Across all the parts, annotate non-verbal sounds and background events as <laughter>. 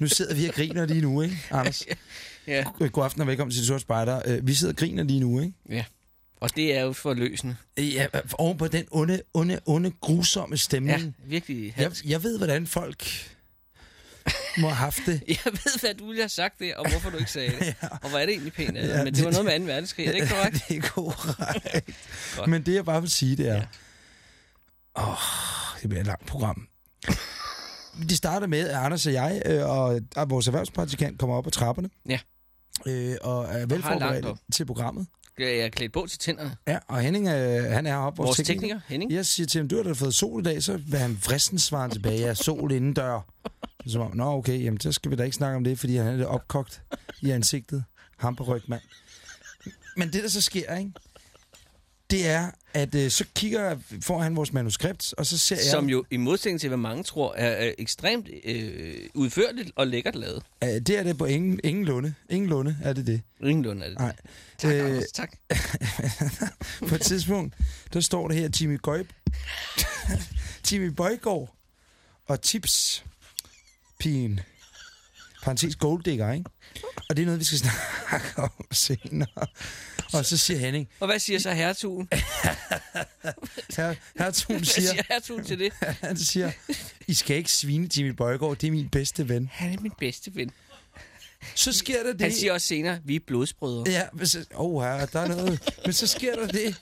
Altså, nu sidder vi og griner lige nu, ikke, Anders? <laughs> Ja. God aften og velkommen til Sort Spejder. Øh, Vi sidder og griner lige nu, ikke? ja. Og det er jo forløsende. Ja, oven på den onde, onde, onde, grusomme Ja, stemning. virkelig. Jeg, Hans. jeg ved, hvordan folk må have haft det. <laughs> Jeg ved, hvad du ville have sagt det, og hvorfor du ikke sagde det. <laughs> Ja. Og hvor er det egentlig pænt. Ja, Ja, Men det det- var noget med 2. verdenskrig, er det ikke korrekt? det er korrekt. Men det, jeg bare vil sige, det er... Ja. Åh, det bliver et langt program. Det starter med, at Anders og jeg øh, og, og vores erhvervspraktikant kommer op ad trapperne. Ja. Øh, og er velforberedt til programmet. Jeg er klædt på til tænderne. Ja, og Henning, øh, han er heroppe. Vores tekniker, Henning. Jeg siger til ham, du har da fået sol i dag, så vil han vristen svare tilbage, ja, sol indendør. Så om, nå okay, jamen så skal vi da ikke snakke om det, fordi han er lidt opkogt i ansigtet. Ham på ryg, mand. Men det, der så sker, ikke? Det er, at øh, så kigger jeg, får han vores manuskript, og så ser jeg... Som jo i modsætning til, hvad mange tror, er, er ekstremt øh, udførligt og lækkert lavet. Øh, det er det på ingen, ingen lunde. Ingen lunde er det det. Ringelund er det. Nej. Tak, Øh, Anders, tak. <laughs> på et tidspunkt, der står det her Jimmy Gøjb, <laughs> Jimmy Bøjgaard og Tips pigen. Parenthes golddigger, ikke? Og det er noget, vi skal snakke om senere. Og så siger Henning, Og hvad siger så hertugen? <laughs> her, hertugen Hvad siger, siger hertugen til det? <laughs> han siger, I skal ikke svine Jimmy Bøjgaard, det er min bedste ven. Han er min bedste ven. Så sker der det. Han siger også senere, vi er blodsbrødre. Ja, men så, oh, her, der er noget. Men så sker der det.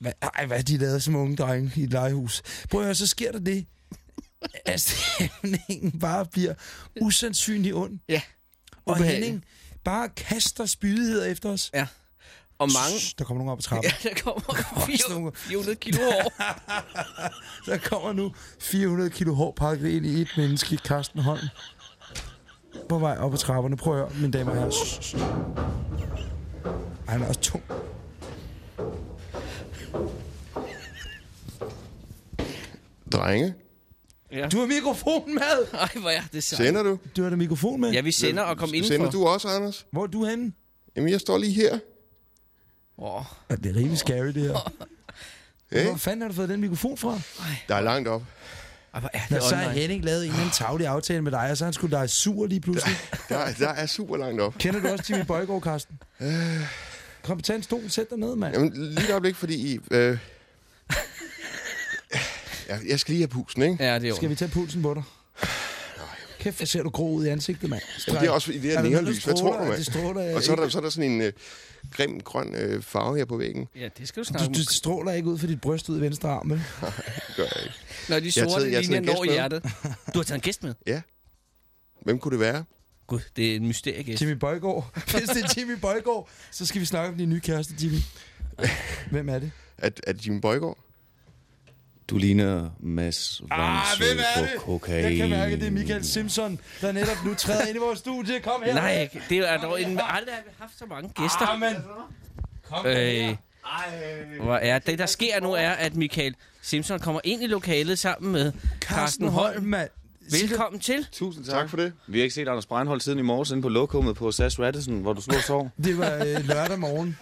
Hvad, ej, hvad de lavet som unge drenge i et legehus? Prøv at høre, så sker der det, <laughs> at stemningen bare bliver usandsynlig ond. Ja. Og. Henning bare kaster spydigheder efter os. Ja. Og mange... Shh, der kommer nogen op ad trappen. <laughs> Ja, der kommer også nogle- 400 kilo hår. <laughs> Der kommer nu 400 kilo hår pakket ind i et menneske, Carsten Holm. På vej op ad trapperne. Prøv at høre, mine damer og herrer. Ej, han er også tung. Drenge, Ja. Du har mikrofon med! <laughs> Ej, hvor er det sejt. sender du? Du har da mikrofon med? Ja, vi sender og kom indenfor. Sender du også, Anders? Hvor er du henne? Jamen, jeg står lige her. Åh, Ja, det er rimelig scary, det her. Hey, Hvor fanden har du fået den mikrofon fra? der er langt op. Ej, hvor er det så har. Henning lavet en eller anden tavlig aftale med dig, og så er han skulle dig sur lige pludselig. <laughs> Der, er- der er super langt op. Kender du også Jimmy Bøjgaard, Karsten? Kom, tag en stol, sæt dig ned, mand. Jamen, lige et øjeblik, fordi... I, øh, jeg, jeg skal lige have pusen, ikke? Ja, det er Skal vi tage pulsen på dig? Kæft, hvor ser du grå ud i ansigtet, mand. Jamen, det er også fordi, det er der neonlys. Hvad tror du, mand? Det stråler Og så er der, så er der sådan en øh, grim grøn øh, farve her på væggen. Ja, det skal du snakke. Du, du stråler ikke ud for dit bryst ud i venstre arm, vel? <laughs> Det gør jeg ikke. Når de har sorte taget- linjer når med. hjertet. <laughs> Du har taget en gæst med? Ja. Hvem kunne det være? Gud, det er en mysteriegæst. Jimmy Bøjgaard. <laughs> Hvis det er Jimmy Bøjgaard, så skal vi snakke om din nye kæreste, Jimmy. Hvem er det? Er, er det Jimmy Bøjgaard? Du ligner Mads Vangsø på kokain. Jeg kan mærke, det er Michael Simpson, der netop nu træder ind i vores studie. Kom her. Nej, det er dog en... Aldrig har vi haft så mange gæster. Amen. Kom Øh, hvor er det, der sker nu, er, at Michael Simpson kommer ind i lokalet sammen med Carsten Holm. mand. Velkommen til. Tusind tak. Tak for det. Vi har ikke set Anders Breinholt siden i morges inde på lokummet på SAS Radisson, hvor du slog og sov. Det var øh, lørdag morgen.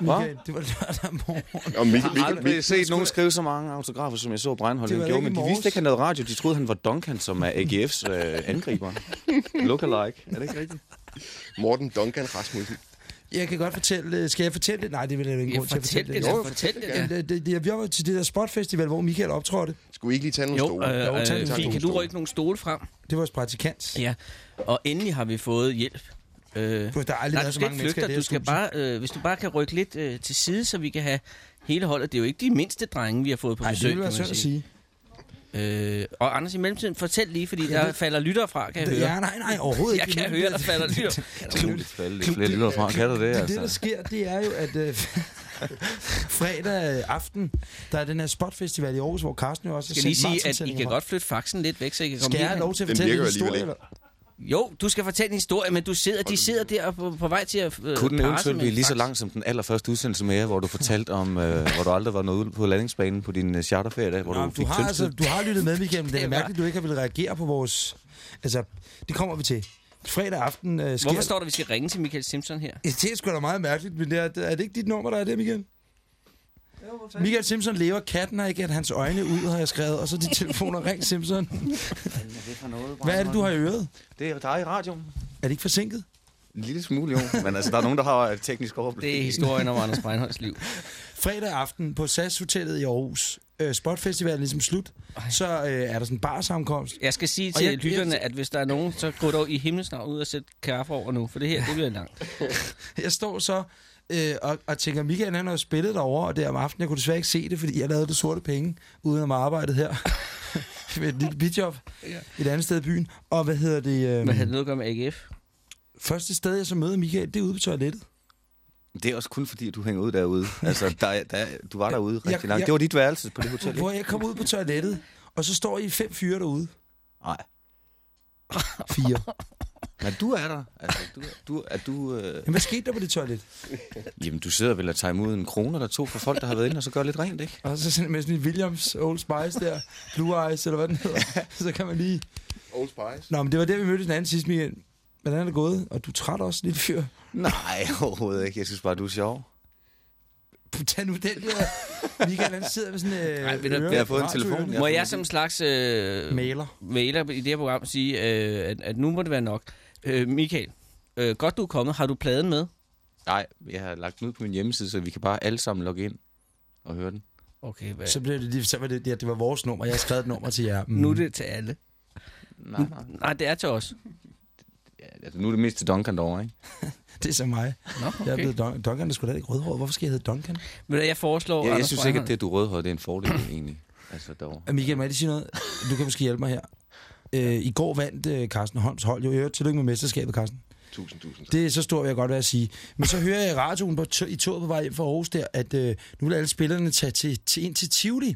Michael, det var lørdag morgen. Og Mikkel, Jeg har aldrig set nogen skrive så mange autografer, som jeg så Breinholt Det gjorde, men de vidste ikke, han lavede radio. De troede, han var Duncan, som er AGF's øh, angriber. <laughs> Lookalike. Er det ikke rigtigt? Morten Duncan Rasmussen. Jeg kan godt fortælle... øh, Skal jeg fortælle det? Nej, det vil jeg jo ikke grund til at fortæl fortælle det, Jo, da, fortæl det. Ja, det, det, det, vi var til det der spotfestival, hvor Michael optrådte. Skulle vi ikke lige tage nogle Jo, stole? øh, Jo, tag øh, nogle kan du stole. rykke nogle stole frem? Det var vores praktikant. Ja, og endelig har vi fået hjælp. Øh, Du, der er aldrig Nej, du været så skal mange ikke mennesker i flygte, det du skal studie. bare, øh, hvis du bare kan rykke lidt øh, til side, så vi kan have hele holdet. Det er jo ikke de mindste drenge, vi har fået på Nej, det besøg, ville være kan man sige. sige. Øh, og Anders, i mellemtiden, fortæl lige, fordi Ja, der det- falder lytter fra, kan jeg høre. Ja, nej, nej, overhovedet <laughs> Jeg ikke. kan høre, der falder lytter. Du lidt falde lidt flere lytter fra. Kan du det, Det, det, altså? der sker, det er jo, at øh, <laughs> fredag aften, der er den her spotfestival i Aarhus, hvor Carsten jo også Jeg skal lige sige, at I kan godt flytte faxen lidt væk, så I kan komme Skal jeg have lov til at fortælle en historie? Eller? Jo, du skal fortælle en historie, men du sidder, de sidder der på, på vej til at øh, Kunne den eventuelt med blive lige så lang som den allerførste udsendelse med jer, hvor du fortalte om, øh, hvor du aldrig var nået ud på landingsbanen på din øh, charterferie, der, hvor Nå, du du, fik har altså, du har lyttet med, Michael, men det er <laughs> mærkeligt, at du ikke har ville reagere på vores... Altså, det kommer vi til. Fredag aften øh, sker... Hvorfor står der, at vi skal ringe til Michael Simpson her? Ja, Det er sgu da meget mærkeligt, men det er, er det ikke dit nummer, der er det, Michael? Michael Simpson lever, katten har ikke at hans øjne ud, har jeg skrevet, og så de telefoner, ring Simpson. Hvad er det, du har i øret? Det er dig i radioen. Er det ikke forsinket? En lille smule jo, men altså, der er nogen, der har et teknisk overblik. Det er historien om Anders Breinholds liv. <laughs> Fredag aften på SAS Hotellet i Aarhus. Øh, Spotfestivalen er ligesom slut. Så øh, er der sådan en barsammenkomst. Jeg skal sige Og til jeg, lytterne, at hvis der er nogen, så gå dog i himlens navn ud og sæt kaffe over nu, for det her, det bliver langt. <laughs> Jeg står så øh, og, og tænker, Michael han har jo spillet derovre, og der om aftenen, jeg kunne desværre ikke se det, fordi jeg lavede det sorte penge, uden at arbejdet her. <laughs> med et lille bidjob Ja. et andet sted i byen. Og hvad hedder det? Øh, Men havde det noget at gøre med AGF? første sted, jeg så møder Michael, det er ude på toilettet. Det er også kun fordi, du hænger ud derude. <laughs> Altså, der, der, du var derude rigtig Jeg- langt. jeg- Det var dit værelse på det hotel, Hvor jeg kom ud på toilettet, og så står I fem fyre derude. Nej. Fire. <laughs> Men du er der. Altså, du, du, er du, øh... Jamen, hvad skete der på det toilet? Jamen, du sidder vel og tager imod en krone eller to for folk, der har været inde, og så gør lidt rent, ikke? Og så sådan med sådan en Williams Old Spice der, Blue Eyes, eller hvad den hedder. så kan man lige... Old Spice. Nå, men det var der, vi mødtes den anden sidste, Michael. Hvordan er det gået? Og du er træt også, lille fyr. Nej, overhovedet ikke. Jeg synes bare, du er sjov. Tag nu den der. Michael, han sidder med sådan... Øh, Ej, ved du, øre- jeg har fået en telefon. Må jeg som slags øh, Mailer. mailer i det her program sige, øh, at, at nu må det være nok. Øh, Michael, øh, godt du er kommet. Har du pladen med? Nej, jeg har lagt den ud på min hjemmeside, så vi kan bare alle sammen logge ind og høre den. Okay, hvad? Så, blev det, lige- så var det, ja, det var vores nummer. Jeg har skrevet et nummer til jer. Mm. Nu er det til alle. Nej, nej. Nej, det er til os. Ja, altså, nu er det mest til Duncan derovre, ikke? <laughs> Det er så mig. Nå, Jeg er okay. blevet Dun- Duncan, der skulle da ikke rødhåret. Hvorfor skal jeg hedde Duncan? Men jeg foreslår... Ja, jeg synes ikke, at det, at du er rødhåret, det er en fordel egentlig. Altså, derovre. Michael, må jeg lige sige noget? Du kan måske hjælpe mig her. Øh, I går vandt øh, Carsten Holms hold. Jo, jeg tillykke med mesterskabet, Carsten. Tusind, tusind tak. Det er så stort, vil jeg godt være at sige. Men så hører jeg i radioen på i toget på vej hjem fra Aarhus der, at øh, nu vil alle spillerne tage til, til, ind til Tivoli.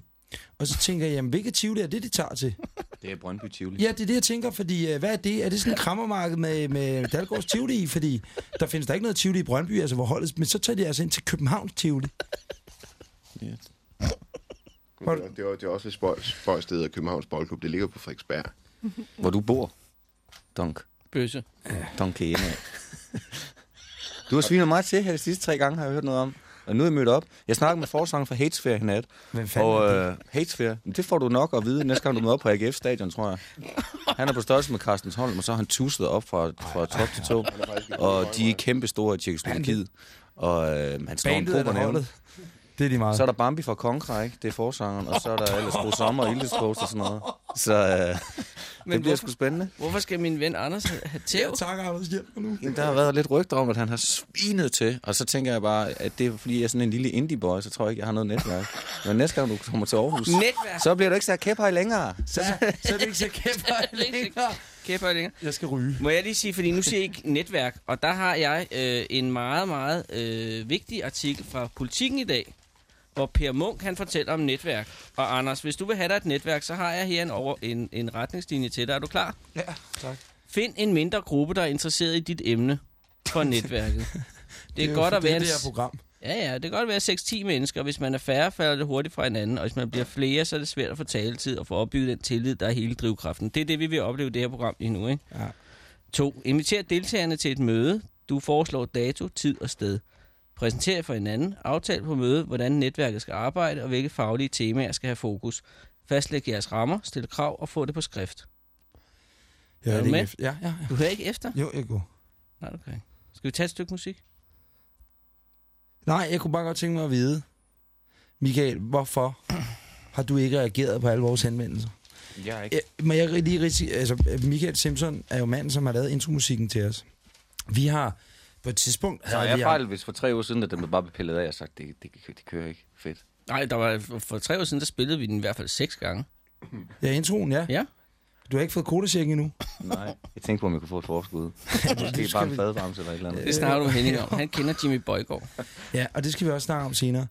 Og så tænker jeg, jamen, hvilket Tivoli er det, de tager til? <laughs> Det er Brøndby Tivoli. Ja, det er det, jeg tænker, fordi øh, hvad er det? Er det sådan en krammermarked med, med Dalgårds Tivoli i? Fordi der findes der ikke noget Tivoli i Brøndby, altså hvor holdet, men så tager de altså ind til Københavns Tivoli. Ja. Men Det er, det det er også et spøj- spøjsted af Københavns Boldklub. Det ligger på Frederiksberg. <laughs> Hvor du bor, Dunk. Bøsse. Donkene. Du har svinet mig til her de sidste tre gange, har jeg hørt noget om. Og nu er jeg mødt op. Jeg snakkede med forsanger fra Hatesphere i nat. Hvem fanden Og det? øh, Hatesphere, det får du nok at vide næste gang, du møder op på AGF Stadion, tror jeg. Han er på størrelse med Carstens Holm, og så har han tuset op fra, fra top til to. Og de er kæmpe store i Tjekkoslovakiet. Og øh, han står en Bandet nævne. holdet? Det er de meget. Så er der Bambi fra Konkra, ikke? Det er forsangeren. Og så er der ellers Bo Sommer og Ildescoast og sådan noget. Så øh, det Men bliver hvorfor, sgu spændende. hvorfor skal min ven Anders have tæv? tak, Anders, hjælp mig nu. Jamen, der har været lidt rygter om, at han har svinet til. Og så tænker jeg bare, at det er fordi, jeg er sådan en lille indie-boy, så tror jeg ikke, jeg har noget netværk. Men næste gang, du kommer til Aarhus, Netværk. så bliver du ikke så kæp her længere. Så, så er det ikke så kæft <laughs> længere. Kæft, længere. Jeg skal ryge. Må jeg lige sige, fordi nu siger jeg ikke netværk, og der har jeg øh, en meget, meget øh, vigtig artikel fra Politiken i dag, hvor Per Munk han fortæller om netværk. Og Anders, hvis du vil have dig et netværk, så har jeg her en, over, en, en retningslinje til dig. Er du klar? Ja, tak. Find en mindre gruppe, der er interesseret i dit emne for netværket. <laughs> Det er, jo godt at være det, det her program. ja, ja, det kan godt være 6-10 mennesker. Hvis man er færre, falder det hurtigt fra hinanden. Og hvis man bliver flere, så er det svært at få taletid og få opbygget den tillid, der er hele drivkraften. Det er det, vi vil opleve i det her program lige nu, ikke? Ja. 2. Inviter deltagerne til et møde. Du foreslår dato, tid og sted. Præsenter for hinanden. Aftal på mødet, hvordan netværket skal arbejde og hvilke faglige temaer skal have fokus. Fastlæg jeres rammer, stille krav og få det på skrift. Ja, Er du det med? efter. Ja, ja, ja. Du hører ikke efter? Jo, jeg går. Nej, okay. Skal vi tage et stykke musik? Nej, jeg kunne bare godt tænke mig at vide, Michael, hvorfor har du ikke reageret på alle vores henvendelser? Jeg er ikke. Ja, må jeg lige rigtig... Altså, Michael Simpson er jo manden, som har lavet intromusikken til os. Vi har på et tidspunkt... Så havde jeg vi- fejl, hvis for tre år siden, at den blev bare blev pillet af, og sagt, det, det, det kører ikke. Fedt. Nej, der var, for- tre år siden, der spillede vi den i hvert fald seks gange. Ja, introen, ja. Ja. Du har ikke fået kodesjek endnu. <laughs> Nej, jeg tænkte på, om jeg kunne få et forskud. Måske skal bare en fadvarmse eller et eller andet. Det snakker du med Henning om. Han kender Jimmy Bøjgaard. <laughs> Ja, og det skal vi også snakke om senere.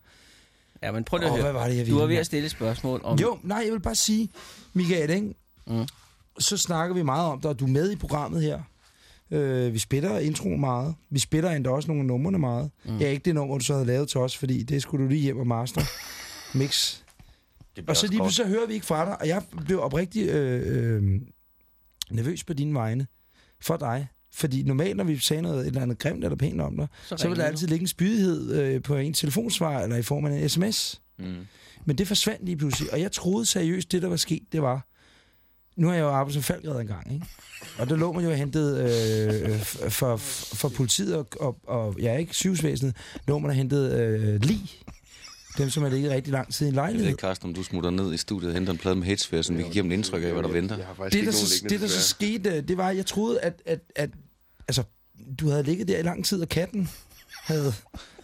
Ja, men prøv lige at hvad høre. var det, jeg Du var ved at stille et spørgsmål om... Jo, nej, jeg vil bare sige, Michael, ikke? Mm. så snakker vi meget om dig, og du er med i programmet her. Øh, vi spiller introen meget. Vi spiller endda også nogle af numrene meget. Mm. Ja, ikke det nummer, du så havde lavet til os, fordi det skulle du lige hjem og master. <laughs> Mix. Det Og så lige pludselig så hører vi ikke fra dig, og jeg blev oprigtig øh, øh, nervøs på dine vegne for dig. Fordi normalt, når vi sagde noget et eller andet grimt eller pænt om dig, så, så vil der altid ligge en spydighed øh, på en telefonsvar eller i form af en sms. Mm. Men det forsvandt lige pludselig, og jeg troede seriøst, det der var sket, det var... Nu har jeg jo arbejdet som falkredder engang, ikke? Og der lå man jo og hentede øh, øh, for, for politiet og, og, og ja, ikke sygehusvæsenet, lå man og hentede øh, lig. Dem, som har ligget rigtig lang tid i en Jeg ved lejlighed. ikke, Carsten, om du smutter ned i studiet og henter en plade med hitsfære, så vi kan give dem et indtryk af, hvad der venter. Det, der, så, det, der så skete, øh, det var, at jeg troede, at, at, at altså, du havde ligget der i lang tid, og katten havde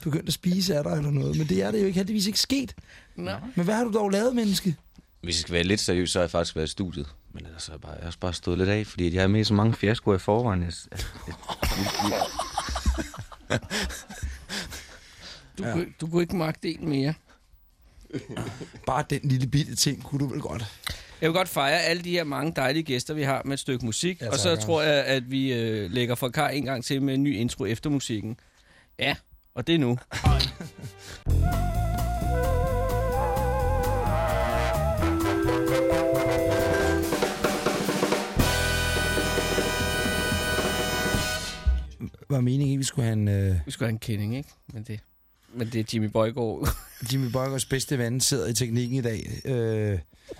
begyndt at spise af dig eller noget. Men det er det jo ikke heldigvis ikke sket. Nej. Men hvad har du dog lavet, menneske? Hvis jeg skal være lidt seriøs, så har jeg faktisk været i studiet. Men ellers har jeg, bare, jeg har også bare stået lidt af, fordi jeg er med i så mange fiaskoer i forvejen. Jeg, jeg, jeg, Du, ja. du kunne ikke magte en mere. Bare den lille bitte ting kunne du vel godt. Jeg vil godt fejre alle de her mange dejlige gæster, vi har med et stykke musik. Ja, tak, og så tror jeg, at vi øh, lægger for kar en gang til med en ny intro efter musikken. Ja, og det er nu. <laughs> Var meningen vi skulle have en øh, Vi skulle have en kending, ikke? Men det, men det er Jimmy Bøjgaard. <laughs> Jimmy Borgers bedste ven sidder i teknikken i dag. Øh,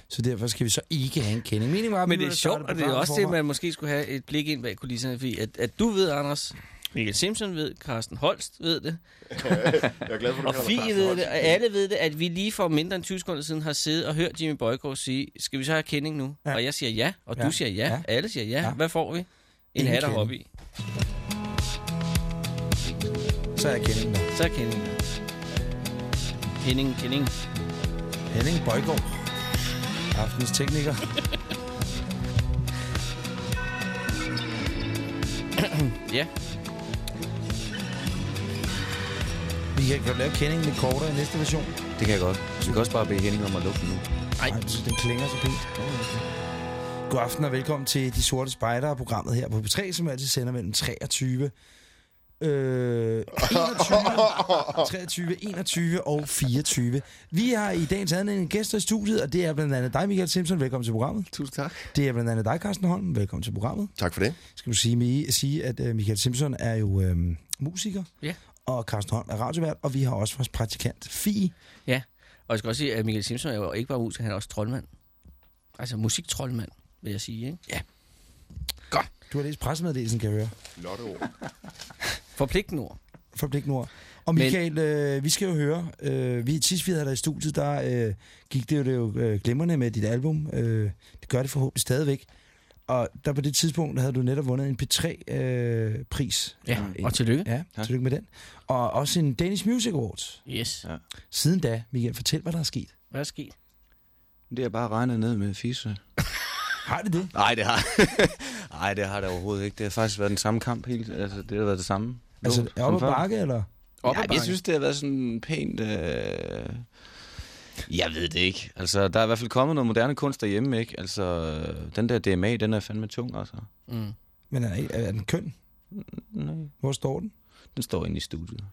så derfor skal vi så ikke have en kending. Meningen var, Men det er sjovt, og det er også det, man måske skulle have et blik ind bag kulisserne. Fordi at, at du ved, Anders, Michael Simpson ved, Carsten Holst ved det, <laughs> Jeg er glad for, at du og Fie ved det, og alle ved det, at vi lige for mindre end 20 sekunder siden har siddet og hørt Jimmy Bøjgaard sige, skal vi så have kending nu? Ja. Og jeg siger ja, og Ja. du siger ja, Ja. alle siger ja. Ja. Hvad får vi? En hat og kending. hobby. Så er jeg kendingen der. Så er kending der. Kending, kending. Henning Bøjgaard. Aftens tekniker. Ja. Vi kan, kan lave kendingen lidt kortere i næste version. det kan jeg godt. Så vi kan også bare bede Henning om at lukke den nu. Ej. Nej, den klinger så pænt. God aften og velkommen til De Sorte Spejdere, programmet her på P3, som altid sender mellem 23, øh, 21, 23, 21 og 24. Vi har i dagens anledning gæster i studiet, og det er blandt andet dig, Michael Simpson. Velkommen til programmet. Tusind tak. Det er blandt andet dig, Carsten Holm. Velkommen til programmet. Tak for det. Skal du sige, sige at uh, Michael Simpson er jo øh, musiker, Ja. og Carsten Holm er radiovært, og vi har også vores praktikant Fie. Ja, og jeg skal også sige, at Michael Simpson er jo ikke bare musiker, han er også troldmand. Altså musiktroldmand, vil jeg sige, ikke? Ja. Godt. Du har læst pressemeddelelsen, kan jeg høre. Lotte ord. <laughs> Forpligtende ord. Forpligtende ord. Og Men- Michael, øh, vi skal jo høre, øh, vi sidst vi havde dig i studiet, der øh, gik det jo, det jo øh, glimrende med dit album. Øh, det gør det forhåbentlig stadigvæk. Og der på det tidspunkt, havde du netop vundet en P3-pris. Øh, pris. Ja, En- og tillykke. Ja, Tak. tillykke med den. Og også en Danish Music Awards. Yes. Ja. Siden da, Michael, fortæl, hvad der er sket. Hvad er sket? Det er bare regnet ned med fisse. Har det det? Nej, det har <laughs> Nej, det har det overhovedet ikke. Det har faktisk været den samme kamp helt. Altså, det har været det samme. Altså, er oppe bakke, eller? Op ja, jeg synes, det har været sådan pænt... Øh... Jeg ved det ikke. Altså, der er i hvert fald kommet noget moderne kunst derhjemme, ikke? Altså, den der DMA, den er fandme tung, altså. Mm. Men er, er den køn? Nej, Hvor står den? den står inde i studiet.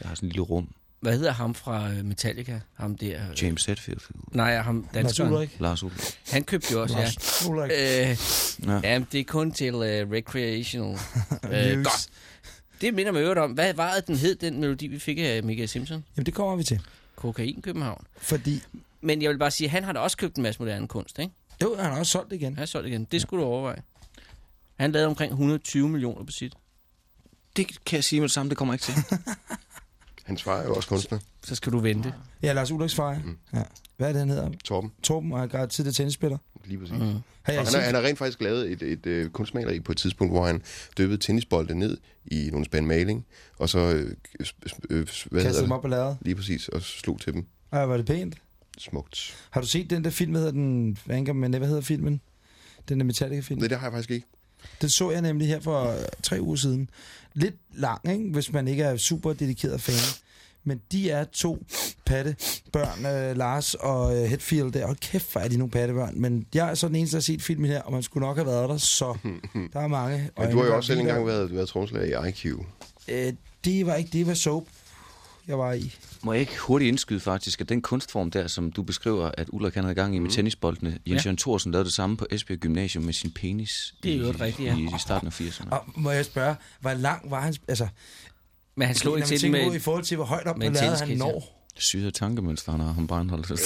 Jeg har sådan et lille rum. Hvad hedder ham fra øh, Metallica? Ham der... øh, James Hetfield. Nej, ham Lars danskeren. Ulrik. Lars Ulrik. Han købte jo også, ja. Lars Ulrik. Øh, Ja. ja, det er kun til uh, recreational. <laughs> øh, godt. Det minder mig øvrigt om. Hvad var det, den hed, den melodi, vi fik af Michael Simpson? Jamen, det kommer vi til. Kokain København. Fordi, Men jeg vil bare sige, at han har da også købt en masse moderne kunst, ikke? jo, han har også solgt det igen. Han har solgt igen. Det skulle du overveje. Han lavede omkring 120 millioner på sit. Det kan jeg sige med det samme, det kommer ikke til. <laughs> Hans far er jo også kunstner. Så skal du vente. Ja, Lars Ulriks far. Mm. Ja. Hvad er det, han hedder? Torben, Torben, og han er tidligere tennisspiller. lige præcis. Mm. Og jeg han, har, han har rent faktisk lavet et, et, et kunstmaleri på et tidspunkt, hvor han dyppede tennisbolde ned i nogle spand maling, og så, øh, øh, hvad Kastede dem op på lærret. Lige præcis, og slog til dem. Ej, var det pænt. Smukt. Har du set den der film, hvad hedder den? Hvad, angår, men hvad hedder filmen? Den der Metallica-film. Nej, det har jeg faktisk ikke. Den så jeg nemlig her for øh, tre uger siden. Lidt lang, ikke? hvis man ikke er super dedikeret fan. Men de er to pattebørn, øh, Lars og øh, Hetfield der. Hold kæft, hvor er de nogle pattebørn. Men jeg er så den eneste, der har set filmen her, og man skulle nok have været der, så der er mange. Men du har jo også selv engang været, været tromslærer i IQ. Øh, det var ikke, det var soap, jeg var i. Må jeg ikke hurtigt indskyde faktisk, at den kunstform der, som du beskriver, at Ulrik han havde gang i med tennisboldene, Jens Ja. Jørgen Thorsen lavede det samme på Esbjerg Gymnasium med sin penis Det er i, jo rigtigt, ja. i, i starten af 80'erne. Og må jeg spørge, hvor lang var han... Altså, Men han slog ikke til med... i forhold til, hvor højt op på lærredet han når. Syge tankemønster, han har ham Breinholt. <laughs>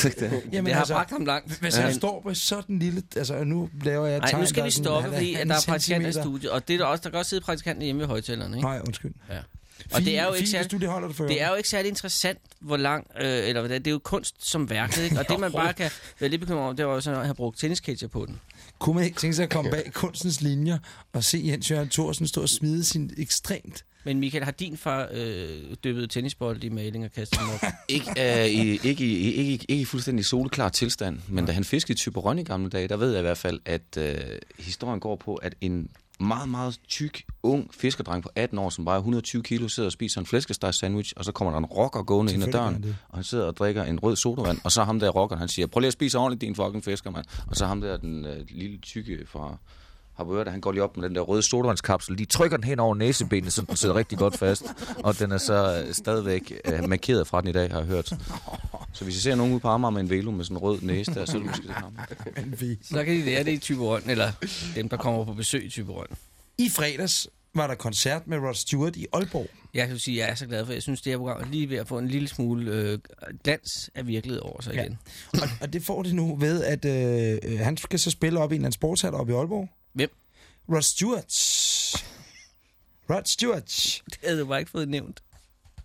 Jamen, det har altså, bragt ham langt. Hvis han står på sådan en lille... Altså, nu laver jeg et Nej, tegn, nu skal vi stoppe, fordi der er praktikanter i studiet. Og det er der, også, der kan også sidde praktikanter hjemme ved højtalerne. Ikke? Nej, undskyld. Ja. Og det er jo ikke Fint, særlig- du det holder det for Det er jo ikke særlig interessant, hvor lang, øh, eller hvordan, det er jo kunst som værket, ikke? Og <laughs> det man bare kan være lidt bekymret om, det var jo sådan at have brugt tennisketcher på den. Kunne man ikke tænke sig at komme bag kunstens linjer og se Jens Jørgen Thorsen stå og smide sin ekstremt... Men Michael, har din far øh, dyppet tennisbold i maling og kastet dem op? <laughs> Ikke, øh, i, ikke, i, ikke, ikke i fuldstændig soleklar tilstand, men da han fiskede Typerøn i gamle dage, der ved jeg i hvert fald, at øh, historien går på, at en meget, meget tyk, ung fiskerdreng på 18 år, som vejer 120 kilo, sidder og spiser en flæskesteg sandwich, og så kommer der en rocker gående ind ad døren, og han sidder og drikker en rød sodavand, og så ham der rocker, han siger, prøv lige at spise ordentligt, din fucking fisker, mand. Og så ham der, den øh, lille tykke fra Harboøre, han går lige op med den der røde sodavandskapsel, de trykker den hen over næsebenet, så den sidder rigtig godt fast, og den er så øh, stadigvæk øh, markeret fra den i dag, har jeg hørt. Så hvis I ser nogen ude på Amager med en velo med sådan en rød næse der, så er det måske det ham. Men vi- Så kan de lære det i Typerøn, eller dem, der kommer på besøg i Typerøn. I fredags var der koncert med Rod Stewart i Aalborg. Jeg kan sige, at jeg er så glad for, jeg synes, det her program er lige ved at få en lille smule øh, glans af virkelighed over sig Ja. igen. Og, og det får det nu ved, at øh, han skal så spille op i en eller anden sportshal oppe i Aalborg. Hvem? Rod Stewart. Rod Stewart. Det havde du bare ikke fået nævnt.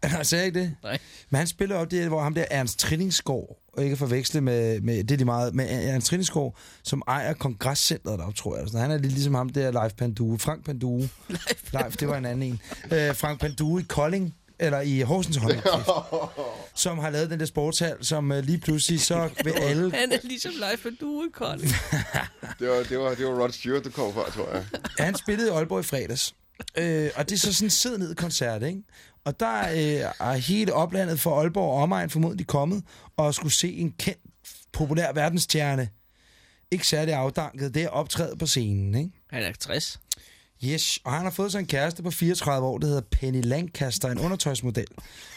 Han sagde ikke det? Nej. Men han spiller op det, hvor ham der Ernst Trillingsgaard, og ikke forveksle med, med det er de meget, med Ernst Trillingsgaard, som ejer kongresscenteret deroppe, tror jeg. Så han er lidt ligesom ham der, Leif Pandue. Frank Pandue. <laughs> Leif, det var en anden en. Øh, Frank Pandue i Kolding, eller i Horsens håndboldklub, <laughs> som har lavet den der sportshal, som øh, lige pludselig så <laughs> vil alle... Han er ligesom Leif og du i Kolding. <laughs> Det var, det var, det var Rod Stewart, du kom fra, tror jeg. Han spillede i Aalborg i fredags. Øh, og det er så sådan en sid ned koncert, ikke? Og der øh, er hele oplandet for Aalborg og omegn formodentlig kommet og skulle se en kendt, populær verdensstjerne, ikke særlig afdanket, det er optræde på scenen, ikke? Han er 60. Yes, og han har fået sig en kæreste på 34 år, der hedder Penny Lancaster, en undertøjsmodel.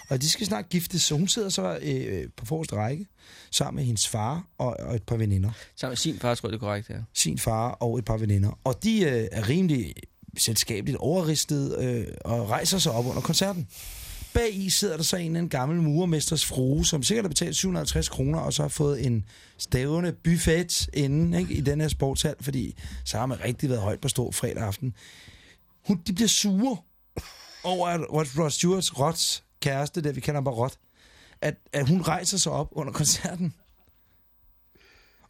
Og de skal snart giftes, så hun sidder så øh, på forreste række, sammen med hendes far og, og et par veninder. Sammen med sin far, tror jeg, det er korrekt her. Sin far og et par veninder. Og de øh, er rimelig selskabeligt overristet øh, og rejser sig op under koncerten. Bag i sidder der så en, en gammel murermesters frue, som sikkert har betalt 750 kroner, og så har fået en stavende buffet inden ikke, i den her sportshal, fordi så har man rigtig været højt på stå fredag aften. Hun, de bliver sure over, at Rod, Stewarts Rods kæreste, der vi kender ham bare Rod, at, at hun rejser sig op under koncerten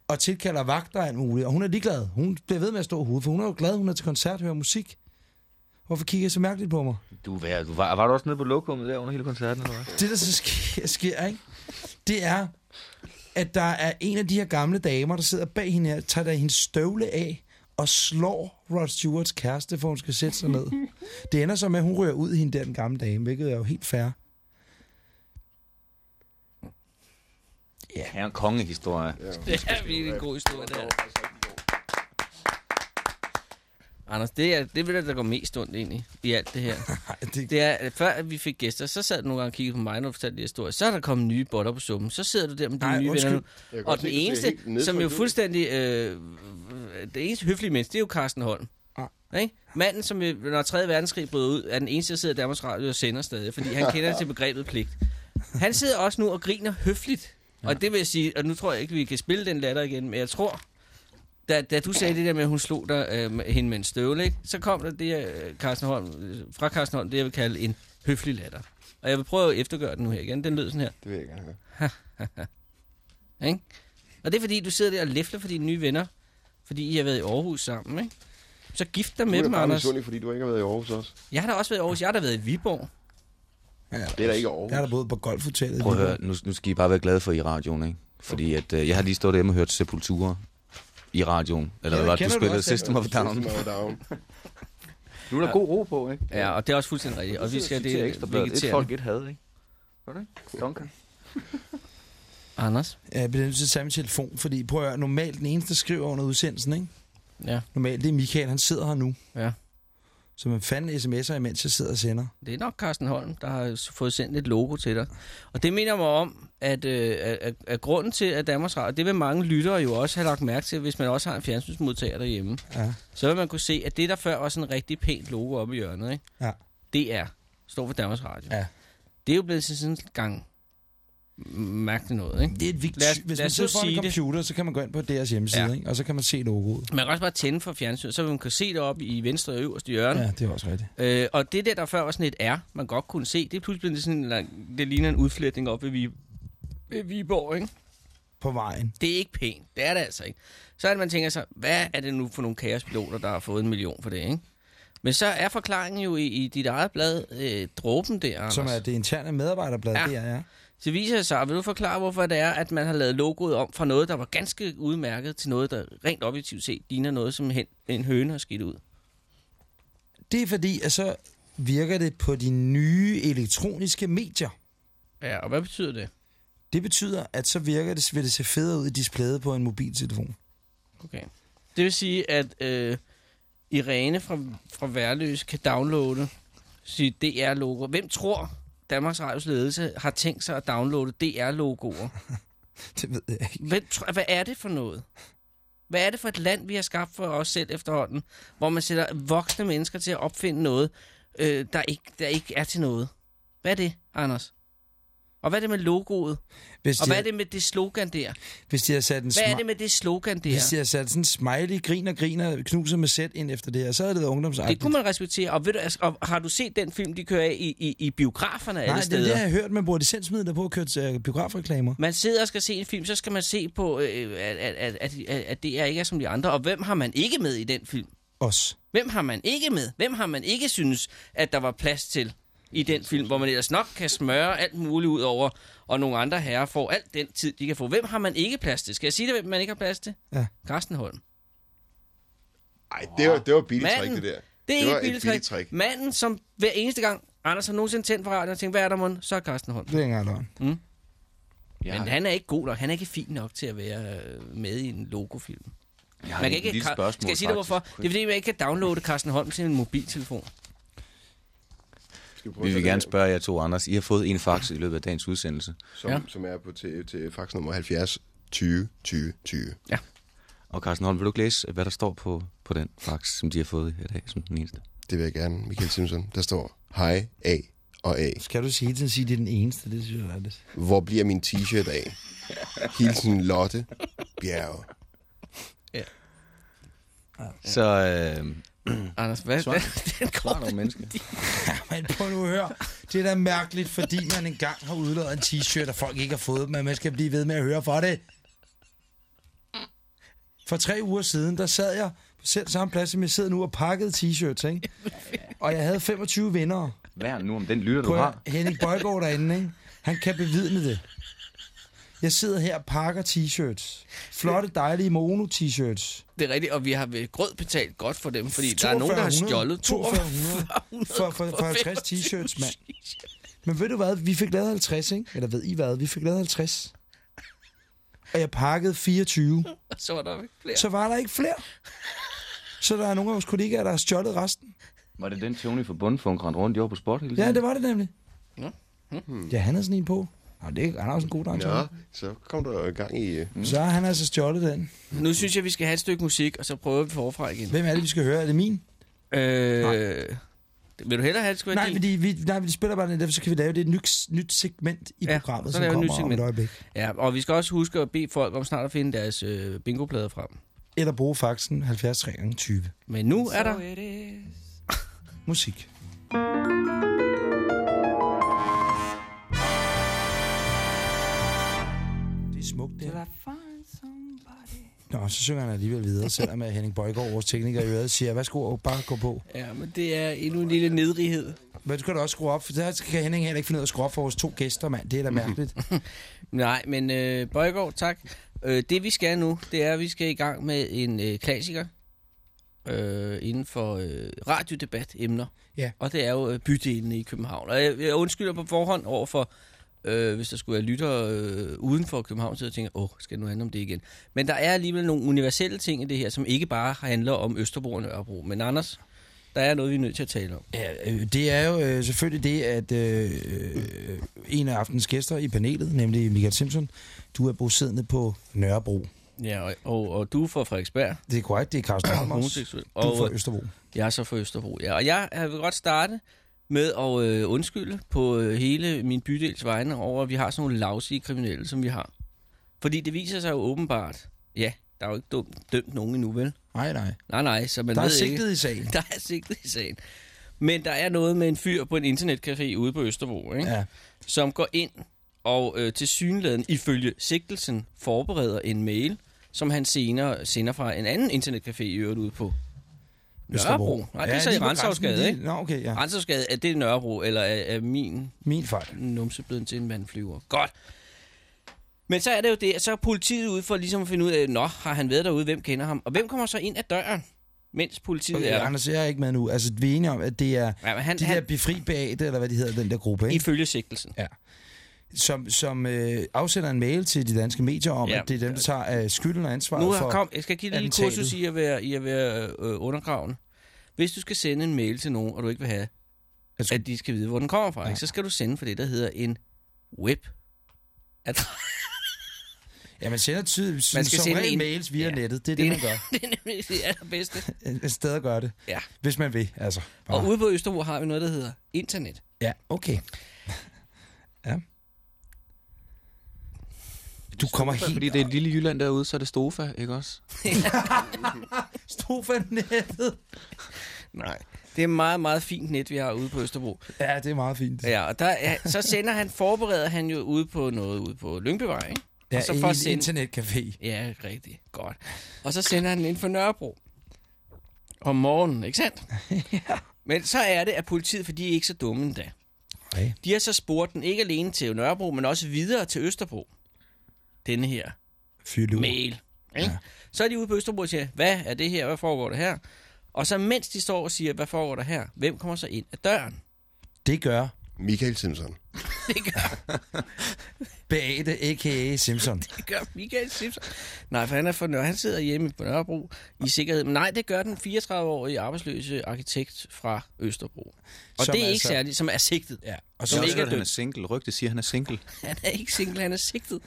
og tilkalder vagter og alt muligt, og hun er ligeglad. Hun bliver ved med at stå i hovedet, for hun er jo glad, hun er til koncert og hører musik. Hvorfor kigger I så mærkeligt på mig? Du, var, du var, var du også nede på lokummet der under hele koncerten, eller hvad? Det, der så sker, sker ikke? det er, at der er en af de her gamle damer, der sidder bag hende her, tager der hendes støvle af og slår Rod Stewarts kæreste, for hun skal sætte sig ned. Det ender så med, at hun rører ud i hende der, den gamle dame, hvilket er jo helt fair. Ja, det er en kongehistorie. Ja. Det er virkelig en god historie, det er. Anders, det er det, vil der går mest ondt ind i, alt det her. <laughs> Det, Det er, at før vi fik gæster, så sad du nogle gange og kiggede på mig, når du fortalte de historie. Så er der kommet nye botter på summen. Så sidder du der med dine Nej, nye undskyld. venner Og den se, eneste, som jo fuldstændig... Øh, det eneste høflige menneske, det er jo Carsten Holm. Ah. Ikke? Manden, som når 3. verdenskrig bryder ud, er den eneste, der sidder i Danmarks Radio og sender stadig, fordi han kender til begrebet pligt. Han sidder også nu og griner høfligt. Og det vil jeg sige, og nu tror jeg ikke, vi kan spille den latter igen, men jeg tror, da, da du sagde det der med, at hun slog dig, øh, med, hende med en støvle, ikke? så kom der det øh, Carsten Holm, øh, fra Carsten Holm, det jeg vil kalde en høflig latter. Og jeg vil prøve at eftergøre den nu her igen. Den lød sådan her. Det vil jeg gerne høre. Ikke? Og det er fordi, du sidder der og læfler for dine nye venner, fordi I har været i Aarhus sammen, ikke? Så gift dig Du med er da dem, bare Anders. misundelig, fordi du ikke har været i Aarhus også. Jeg har da også været i Aarhus. Jeg har da været i Viborg. ja, Det er da ikke Aarhus. Jeg er der både på golfhotellet. Prøv at høre, nu, nu skal I bare være glade for i radioen, ikke? Fordi at, øh, jeg har lige stået hjemme og hørt Sepultura i radioen. Eller Ja, hvad var det, du spillede? System of a Down. System of Down. <laughs> Nu er der god ro på, ikke? Ja, og det er også fuldstændig rigtigt. Og vi skal det ekstra. Et folk, et had, ikke? Gør det ikke? Duncan. <laughs> Anders? Jeg bliver nødt til at tage min telefon, fordi prøv at høre, normalt den eneste, der skriver under udsendelsen, ikke? Ja, Normalt, det er Michael, han sidder her nu. ja. Så man fanden sms'er, imens jeg sidder og sender. Det er nok Carsten Holm, der har fået sendt et logo til dig. Og det mener mig om, at, øh, at, at, grunden til, at Danmarks Radio, det vil mange lyttere jo også have lagt mærke til, hvis man også har en fjernsynsmodtager derhjemme. Ja. Så vil man kunne se, at det der før var sådan en rigtig pænt logo oppe i hjørnet, ikke? Ja. det er, står for Danmarks Radio. Ja. Det er jo blevet sådan en gang mærkeligt noget, ikke? Det er et vigtigt... Lad os- Hvis lad man sidder foran en sige det. computer, så kan man gå ind på deres hjemmeside, Ja. ikke? og så kan man se logoet. Man kan også bare tænde for fjernsynet, så man kan se det op i venstre og øverste hjørne. Ja, det er også rigtigt. Øh, og det der, der før var sådan et R, man godt kunne se, det er pludselig blevet sådan, en- det ligner en udflætning op ved, Vi, ved Viborg, ikke? På vejen. Det er ikke pænt. Det er det altså ikke. Så er det, man tænker sig, hvad er det nu for nogle kaospiloter, der har fået en million for det, ikke? Men så er forklaringen jo i, i dit eget blad, øh, dråben der, Anders. Som er det interne medarbejderblad, Ja. ja. det er, ja. Så viser sig, vil du forklare, hvorfor det er, at man har lavet logoet om fra noget, der var ganske udmærket, til noget, der rent objektivt set ligner noget, som hen, en høne har skidt ud? Det er fordi, at så virker det på de nye elektroniske medier. Ja, og hvad betyder det? Det betyder, at så virker det, vil det se federe ud i displayet på en mobiltelefon. Okay. Det vil sige, at øh, Irene fra, fra Værløs kan downloade sit DR-logo. Hvem tror, Danmarks Radios ledelse har tænkt sig at downloade DR-logoer? <laughs> Det ved jeg ikke. Hvem, hvad er det for noget? Hvad er det for et land, vi har skabt for os selv efterhånden, hvor man sætter voksne mennesker til at opfinde noget, øh, der, ikke, der ikke er til noget? Hvad er det, Anders? Og hvad er det med logoet? Hvis Og hvad er det med det slogan der? hvis de har sat en Hvad er det med det slogan der? hvis de har sat sådan en smiley, griner, griner, knuser med sæt ind efter det her, så havde det været Det ungdomsagtigt. kunne man respektere. Og, ved du, altså, og har du set den film, de kører af i, i, i biograferne alle Nej, det er steder? det, jeg har hørt, man bruger licensmidler på at køre til biografreklamer. Man sidder og skal se en film, så skal man se på, øh, at, at, at, at, at det er ikke er som de andre. Og hvem har man ikke med i den film? Os. Hvem har man ikke med? Hvem har man ikke synes, at der var plads til i den film, hvor man ellers nok kan smøre alt muligt ud over, og nogle andre herrer får alt den tid, de kan få. Hvem har man ikke plads til? Skal jeg sige det, hvem man ikke har plads til? Ja. Carsten Holm. Ej, det var, det var billigt trick, Manden. det der. Det er det ikke et billigt billigt trick. trick. Manden, som hver eneste gang, Anders har nogensinde tændt på radioen og tænkt, hvad er der, mon? Så er Carsten Holm. Det er ikke engang løgn. Jeg, Men han er ikke god nok. Han er ikke fin nok til at være øh, med i en logofilm. jeg har Man kan ikke, spørgsmål, skal jeg sige dig hvorfor? Det er fordi, man ikke kan downloade Carsten Holm til en mobiltelefon. Skal vi, Vi at vil gerne spørge jer to, Anders. I har fået en fax i løbet af dagens udsendelse. Som, Ja. ja. som er på til, til fax nummer 70 20 20 20. Og Carsten Holm, vil du ikke læse, hvad der står på, på den fax, som de har fået i dag som den eneste? Det vil jeg gerne, Michael Simpson. Der står hej, A og A. Skal du sige det, sige, det er den eneste? Det synes jeg er lidt. Hvor bliver min t-shirt af? Hilsen Lotte Bjerg. Så øh, Anders, hvad? Svar. <laughs> den klar nogle mennesker. <laughs> Men prøv nu at høre. Det er da mærkeligt, fordi man engang har udlået en t-shirt, og folk ikke har fået dem, at man skal blive ved med at høre for det. For tre uger siden, der sad jeg på selv samme plads, som jeg sidder nu og pakkede t-shirts, ikke? Og jeg havde 25 vinder. Værn nu om den lytter, du har. Henning Bøjgaard derinde, ikke? Han kan bevidne det. Jeg sidder her og pakker t-shirts. Flotte, dejlige mono-t-shirts. Det er rigtigt, og vi har ved grød betalt godt for dem, fordi der er nogen, der har 4200. stjålet 4200 for, for, for 50 <laughs> t-shirts, mand. Men ved du hvad, vi fik lavet 50, ikke? Eller ved I hvad, vi fik lavet 50. Og jeg pakkede 24. <laughs> Så var der ikke flere. Så var der ikke flere. Så der er nogle af vores kollegaer, der har stjålet resten. Var det den Tony fra Bundfunk rendte rundt i år på sport hele tiden? Ja, det var det nemlig. Nå. Ja, han har sådan en på. Nå, det er, han har også en god dag. Ja, så kom der i gang i... øh, Så har han altså stjålet den. Nu synes jeg, vi skal have et stykke musik, og så prøver vi forfra igen. Hvem er det, vi skal høre? Er det min? Øh, vil du hellere have det, skulle Nej, fordi vi, nej, vi spiller bare den, derfor så kan vi lave det et nyt, nyt segment i Ja, programmet, så som laver vi et kommer nyt om et segment. øjeblik. Ja, og vi skal også huske at bede folk om snart at finde deres øh, bingoplader frem. Eller bruge faxen 70 3 gange 20. Men nu er der... Musik. Det her. Nå, så synger han alligevel videre, <laughs> selvom at Henning Bøjgaard, vores tekniker i øret, siger, værsgo, bare gå på. Ja, men det er endnu en lille nedrighed. Men du kan da også skrue op, for der kan Henning heller ikke finde ud af at skrue op for vores to gæster, mand. Det er da mærkeligt. <laughs> Nej, men øh, Bøjgaard, tak. Øh, det vi skal nu, det er, at vi skal i gang med en øh, klassiker øh, inden for øh, radiodebat-emner. Ja. Og det er jo øh, bydelene i København. Og jeg, jeg undskylder på forhånd over for, øh, hvis der skulle være lyttere øh, uden for København, så jeg tænker, åh, skal det nu handle om det igen? Men der er alligevel nogle universelle ting i det her, som ikke bare handler om Østerbro og Nørrebro. Men Anders, der er noget, vi er nødt til at tale om. Ja, øh, det er jo øh, selvfølgelig det, at øh, øh, en af aftens gæster i panelet, nemlig Michael Simpson, du er bosiddende på Nørrebro. Ja, og, og, og du er fra Frederiksberg, Det er korrekt, det er Carsten Holm <coughs> også. homoseksuel. Du er fra øh, Østerbro. Jeg er så fra Østerbro, ja. Og jeg, jeg vil godt starte med at øh, undskylde på øh, hele min bydels vegne over, at vi har sådan nogle lavsige kriminelle, som vi har. Fordi det viser sig jo åbenbart, ja, der er jo ikke dømt, dømt nogen endnu, vel? Nej, nej. Nej, nej, så man Der er sigtet ikke. i sagen. <laughs> Der er sigtet i sagen. Men der er noget med en fyr på en internetcafé ude på Østerbro, ikke? Ja. som går ind og øh, til synligheden ifølge sigtelsen forbereder en mail, som han senere sender fra en anden internetcafé i øvrigt ude på Nørrebro. Nej, det er lige på Renshavsgade, ikke? Nå, okay, ja. Renshavsgade, er det Nørrebro, eller er, er min Min fejl. numse blevet til en vandflyver? Godt. Men så er det jo det, at så er politiet ude for ligesom at finde ud af, nå, har han været derude, hvem kender ham? Og hvem kommer så ind ad døren, mens politiet Okay, er der? Anders, jeg er ikke med nu. Altså, vi er enige om, at det er Ja, han, de han, der befri beate, eller hvad de hedder, den der gruppe, ikke? ifølge sigtelsen. Som, som øh, afsender en mail til de danske medier om, Ja. at det er dem, der tager øh, skylden og ansvaret Nu for... kom, jeg skal give dig et lille attentatet. kursus i at være, i at være øh, undergravende. Hvis du skal sende en mail til nogen, og du ikke vil have, skulle- at de skal vide, hvor den kommer fra, Ja. ikke, så skal du sende for det, der hedder en web. At, Ja, man sender tid, man skal skal som sende regel en- mails via Ja. nettet. Det er Det det, man gør. <laughs> det er nemlig det allerbedste. <laughs> Et sted at gøre det. Ja. Hvis man vil, altså. Og Bare. ude på Østerbro har vi noget, der hedder internet. Ja, okay. <laughs> Ja. Du kommer helt... Fordi det er et lille Jylland derude, så er det Stofa, ikke også? <laughs> Strofanettet. Nej. Det er meget, meget fint net, vi har ude på Østerbro. Ja, det er meget fint. Ja, og der er, så sender han, forbereder han jo ude på noget ude på Lyngbevej, ikke? Ja, og så for en at sende- internetcafé. Ja, rigtig godt. Og så sender han den ind for Nørrebro. Om morgenen, ikke sandt? <laughs> ja. Men så er det, at politiet, for de er ikke så dumme endda, Nej. de har så spurgt den ikke alene til Nørrebro, men også videre til Østerbro. Denne her Fylde mail. Ikke? Ja. Ja. Så er de ude på Østerbro og siger, hvad er det her? Hvad foregår der her? Og så mens de står og siger, hvad foregår der her? Hvem kommer så ind ad døren? Det gør Michael Simpson. <laughs> Det gør, <laughs> Beate, a.k.a. Simpson. <laughs> det gør Michael Simpson. Nej, for han er for Nørre. Han sidder hjemme på Nørrebro i sikkerhed. Men nej, det gør den 34-årige arbejdsløse arkitekt fra Østerbro. Og Som det er ikke altså- særligt, som er sigtet. Ja. Og så Som ikke ikke er han er single. Rygte siger, han er single. Han er ikke single, han er sigtet.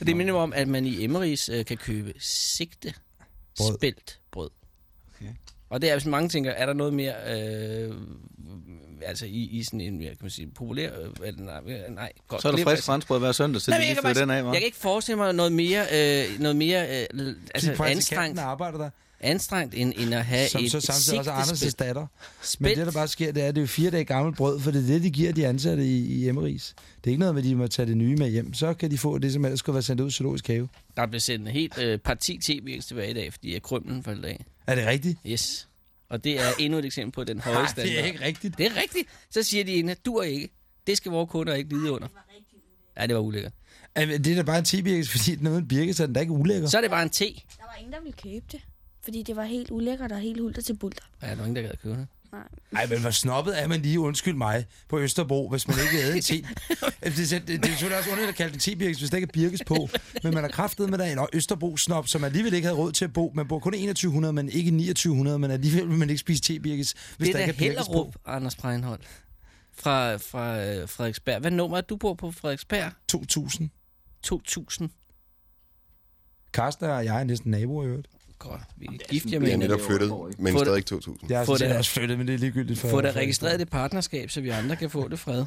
Og det minder mig om, at man i Emmerys øh, kan købe sigte Brød. spældt brød. Og det er, hvis mange tænker, er der noget mere, øh, altså i, i sådan en, kan man sige, populær, øh, eller nej, øh, nej, godt. Så er der frisk franskbrød hver søndag, så lige kan fyrer den af, jeg kan hva'? ikke forestille mig noget mere, øh, noget mere øh, altså altså, anstrengt, arbejder der, anstrengt end, end at have som et, så samtidig også er Anders' datter. Men Spændt. det, der bare sker, det er, at det er jo fire dage gammelt brød, for det er det, de giver de ansatte i, i Emmeris. Det er ikke noget med, at de må tage det nye med hjem. Så kan de få det, som ellers skulle være sendt ud i zoologisk have. Der blev sendt en helt øh, parti tv tilbage i dag, fordi at krymlen faldt af. Er det rigtigt? Yes. Og det er endnu et eksempel på den høje standard. det er ikke rigtigt. Det er rigtigt. Så siger de ene, du er ikke. Det skal vores kunder ikke lide under. Ja, det var ulækkert. Det er da bare en tebirkes, fordi den er uden birke, så er den da ikke ulækker. Så er det bare en te. Der var ingen, der ville købe det. Fordi det var helt ulækkert og helt hulter til bulter. Ja, der var ingen, der gad købe det. Nej. Ej, men hvor snobbet er man lige, undskyld mig, på Østerbro, hvis man ikke havde en te. <laughs> det, det, det, det er selvfølgelig også underligt at kalde det tebirkes, hvis der ikke er birkes på. Men man har kraftet med der en Østerbro-snob, som alligevel ikke havde råd til at bo. Man bor kun 2100, men ikke 2900, men alligevel vil man ikke spise tebirkes, hvis det der er ikke er birkes på. Anders Breinholt. Fra, fra øh, Frederiksberg. Hvad nummer er du bor på Frederiksberg? 2000. 2000. Karsten og jeg er næsten naboer i øvrigt. Godt. Vi er gift, jeg Jeg er mener. netop flyttet, men Få det- stadig 2.000. Jeg er Få sådan set det- også flyttet, men det er ligegyldigt for... Få for- registreret det partnerskab, så vi andre kan få det fred.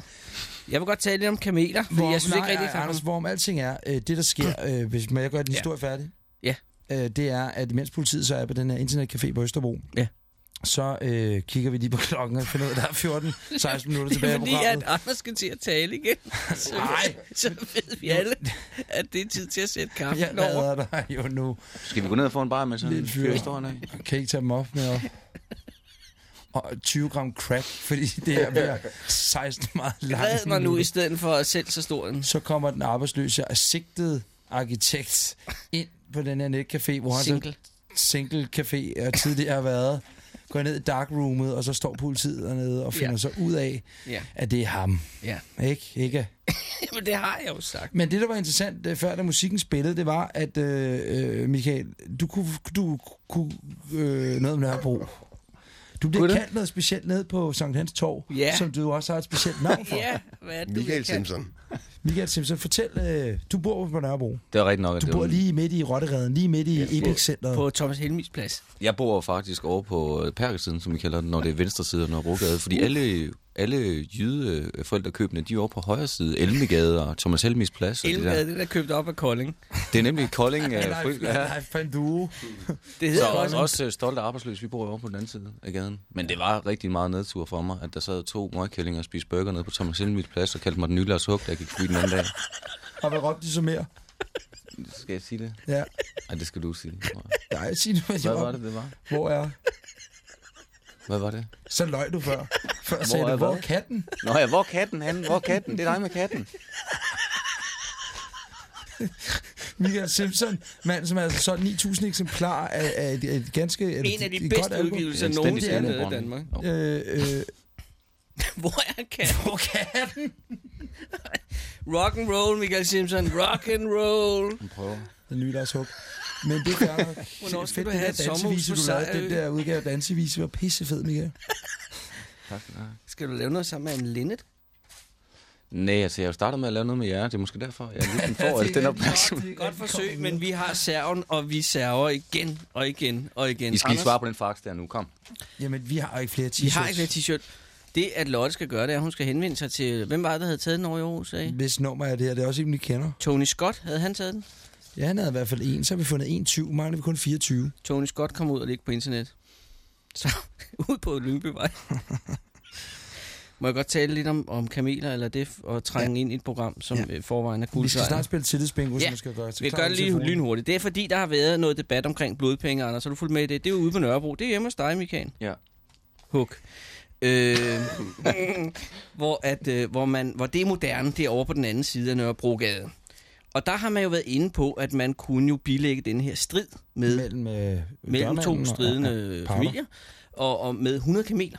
Jeg vil godt tale lidt om kameler, Hvor, jeg synes nej, ikke rigtig, Anders, hvorom alting er, øh, det der sker, øh, hvis man jeg gør den Ja. historie færdig, Ja. øh, det er, at mens politiet så er på den her internetcafé på Østerbro, Ja. Så øh, kigger vi lige på klokken og finder ud af, der er 14-16 minutter Det tilbage er i fordi, programmet. at Anders skal til at tale igen. Så, Nej. så ved vi alle, at det er tid til at sætte kaffen Jeg over. lader dig jo nu. Skal vi gå ned og få en bar med sådan en fyr. Kan I ikke tage dem op med at... Og 20 gram crack, fordi det her bliver 16 meget langt. Red mig nu i stedet for at selv så stor en. Så kommer den arbejdsløse og sigtede arkitekt ind på den her netcafé, hvor han så Single. single café og tidligere har været. Går ned i darkroomet, og så står politiet dernede og finder Ja. så ud af, Ja, at det er ham. ja. Ikke? Ikke? <laughs> Men det har jeg jo sagt. Men det, der var interessant, øh, før da musikken spillede, det var, at øh, øh, Michael, du kunne, du kunne øh, noget om Nørrebro. Du bliver Kunne det? kaldt noget specielt ned på Sankt Hans Torv, Ja. som du også har et specielt navn for. <laughs> Ja, hvad er det, Michael Simpson. Michael Simpson, fortæl, øh, du bor på Nørrebro. Det er rigtigt nok. at Du bor var- lige midt i Rottereden, lige midt i Ja, Epic Centeret. På Thomas Helmis plads. Jeg bor faktisk over på øh, Perkesiden, som vi kalder den, når det er venstre side af Nørrebrogade. Fordi alle alle jydeforældrekøbene, de er over på højre side. Elmegade og Thomas Helmis Plads. og det der. Det der købt op af Kolding. Det er nemlig Kolding. <laughs> Nej, øh, nej, fri- ja. nej. Det hedder Så også. også, øh, stolt og arbejdsløs, vi bor over på den anden side af gaden. Men det var rigtig meget nedtur for mig, at der sad to møgkællinger og spiste burger nede på Thomas Helmis Plads og kaldte mig den nye Lars Hug, da jeg gik forbi den anden dag. Og hvad råbte de så mere? Skal jeg sige det? Ja. Nej, det skal du sige. <laughs> Nej, sig nu, hvad, var det, det var? Hvor er... Hvad var det? Så løg du før. Før sagde er du, hvor er katten? Nå ja, hvor er katten han? Hvor er katten? Det er dig med katten. <laughs> Michael Simpson, mand, som har altså solgt 9.000 eksemplarer af, af et, et ganske... et- En af de et bedste udgivelser Ja, nogensinde i Danmark. Øh, øh, <laughs> Hvor er katten? hvor er katten? <laughs> Rock and roll, Michael Simpson. Rock and roll. Han prøver. Den nye Lars Hug. Men det er. <laughs> Hvornår skal Fedt, du have der et sommerhus dansevise, på du lavede. Sejerø? Den der udgave af dansevise var pissefed, Michael. <laughs> Tak skal du have. Skal du lave noget sammen med en Linnet? Nej, altså jeg starter med at lave noget med jer. Det er måske derfor, jeg lige <laughs> får al den opmærksomhed. Godt forsøg, men vi har serven, og vi server igen og igen og igen. I skal lige svare på den fax der nu. Kom. Jamen, vi har jo ikke flere t-shirts. Vi har ikke flere t-shirt. Det, at Lotte skal gøre, det er, at hun skal henvende sig til... Hvem var det, der havde taget den over i Aarhus? Hvis nummer er det her, det er også en, vi kender. Tony Scott, havde han taget den? Ja, han havde i hvert fald en. Så har vi fundet en 20. Mangler vi kun 24. Tony Scott kom ud og ligge på internet. Så <laughs> ud på Lyngbyvej. <laughs> Må jeg godt tale lidt om, om kameler, eller det, og trænge ja. ind i et program, som Ja. ja. forvejen er Vi skal snart spille tillidsbingo, Ja, som vi skal gøre. Så Vi gør det lige lynhurtigt. Det er fordi, der har været noget debat omkring blodpenge, Anders. Har du fulgt med i det? Det er jo ude på Nørrebro. Det er hjemme hos dig, Michael. Ja. Huk. Øh, <laughs> hvor, at, øh, hvor, man, hvor det er moderne, det er over på den anden side af Nørrebrogade. Og der har man jo været inde på, at man kunne jo bilægge den her strid med, Mellem, øh, mellem to og- stridende ja, parter. familier, og, og med 100 kameler.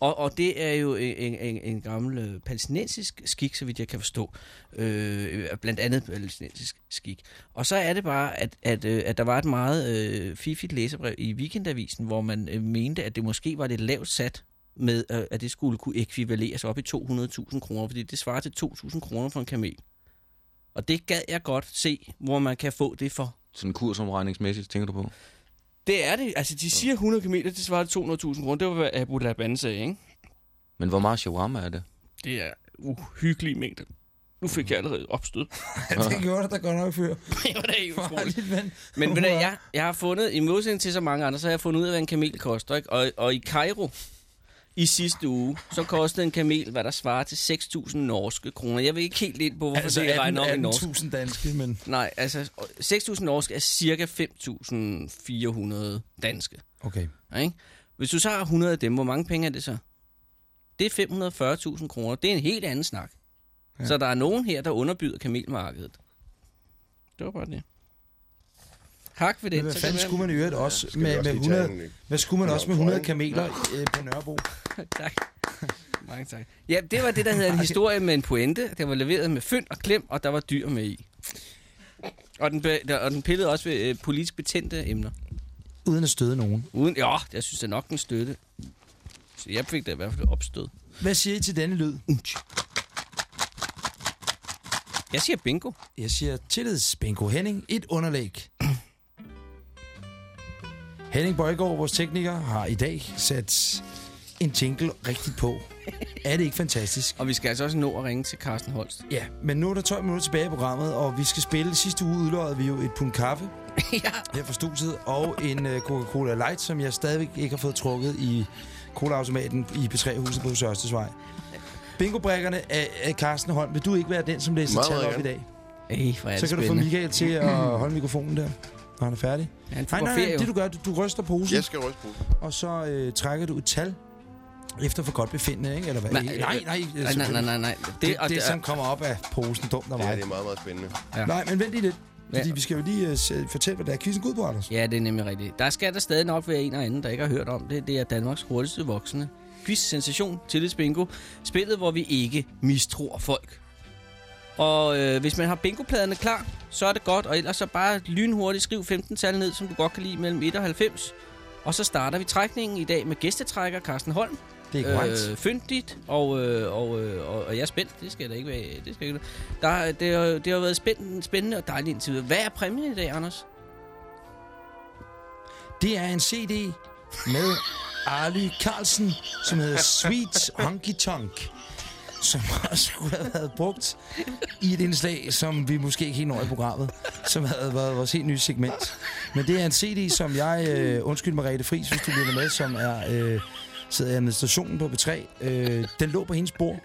Og, og det er jo en, en, en gammel øh, palæstinensisk skik, så vidt jeg kan forstå. Øh, blandt andet palæstinensisk skik. Og så er det bare, at, at, øh, at der var et meget øh, fifigt læserbrev i Weekendavisen, hvor man øh, mente, at det måske var lidt lavt sat med, øh, at det skulle kunne ekvivaleres op i 200.000 kroner, fordi det svarer til 2.000 kroner for en kamel. Og det gad jeg godt se, hvor man kan få det for. Sådan kursomregningsmæssigt, tænker du på? Det er det. Altså, de siger 100 kameler, det svarer til 200.000 kroner. Det var, hvad Abu Laban sagde, ikke? Men hvor meget shawarma er det? Det er uhyggelige mængder. Nu fik jeg allerede opstød. <laughs> det gjorde det da godt nok før. <laughs> det var da helt utroligt. Men ved du, jeg, jeg har fundet, i modsætning til så mange andre, så har jeg fundet ud af, hvad en kamel koster. Ikke? Og, og i Cairo i sidste uge, så kostede en kamel, hvad der svarer til 6.000 norske kroner. Jeg ved ikke helt lidt på, hvorfor Altså det er regnet op i 18 norsk. 18.000 danske, men... Nej, altså 6.000 norske er cirka 5.400 danske. Okay. Ikke? Hvis du så har 100 af dem, hvor mange penge er det så? Det er 540.000 kroner. Det er en helt anden snak. Ja. Ja. Så der er nogen her, der underbyder kamelmarkedet. Det var bare det. Hak for det. Men hvad fanden skulle man i øvrigt også vi med, også med lige tage 100... en- Hvad skulle man Nå, også med 100 for en- kameler øh, på Nørrebro? <laughs> tak. Mange tak. Ja, det var det, der hedder en historie med en pointe. Det var leveret med fynd og klem, og der var dyr med i. Og den, be, der, og den pillede også ved øh, politisk betændte emner. Uden at støde nogen. Uden, ja, jeg synes det nok, den støtte. Så jeg fik da i hvert fald opstød. Hvad siger I til denne lyd? Jeg siger bingo. Jeg siger tillidsbingo Henning. Et underlæg. Henning Bøjgaard, vores tekniker, har i dag sat en jingle rigtigt på. Er det ikke fantastisk? Og vi skal altså også nå at ringe til Carsten Holst. Ja, men nu er der 12 minutter tilbage i programmet, og vi skal spille. Sidste uge udløjede vi jo et pund kaffe <laughs> ja. her fra studiet, og en uh, Coca-Cola Light, som jeg stadigvæk ikke har fået trukket i colaautomaten i P3-huset på Sørstesvej. Bingo-brækkerne af, af Carsten Holm. Vil du ikke være den, som læser tal op i dag? Ej, Så kan du få spændende. Michael til at holde mikrofonen der, når han er færdig. Han Nej, nej, nej, det du gør, du, du ryster posen, Jeg skal ryste på. og så øh, trækker du et tal efter for godt befindende, ikke? Eller hvad? Nej, nej, nej, nej, Nej, nej, nej, nej, nej. Det, Det, det, det, som kommer op af posen, dumt af Ja, mig. det er meget, meget spændende. Ja. Nej, men vent lige lidt. Fordi Ja. vi skal jo lige uh, fortælle, hvad der er quizzen ud på, Anders. Ja, det er nemlig rigtigt. Der skal der stadig nok være en og anden, der ikke har hørt om det. Det er Danmarks hurtigste voksne quiz-sensation, tillidsbingo. Spillet, hvor vi ikke mistror folk. Og øh, hvis man har bingopladerne klar, så er det godt. Og ellers så bare lynhurtigt skriv 15 tal ned, som du godt kan lide mellem 1 og 90. Og så starter vi trækningen i dag med gæstetrækker Carsten Holm. Det er korrekt. Øh, fyndigt, og, øh, og, øh, og, og jeg er spændt. Det skal da ikke være. Det, skal ikke, der, det, har, det har været spændende, spændende og dejligt indtil videre. Hvad er præmien i dag, Anders? Det er en CD med <laughs> Arly Carlsen, som hedder Sweet Honky Tonk som <laughs> også skulle have været brugt i et indslag, som vi måske ikke helt når i programmet, som havde været vores helt nye segment. Men det er en CD, som jeg, øh, undskyld Mariette Friis, hvis du lytter med, som er øh, sidder i administrationen på B3. Øh, den lå på hendes bord,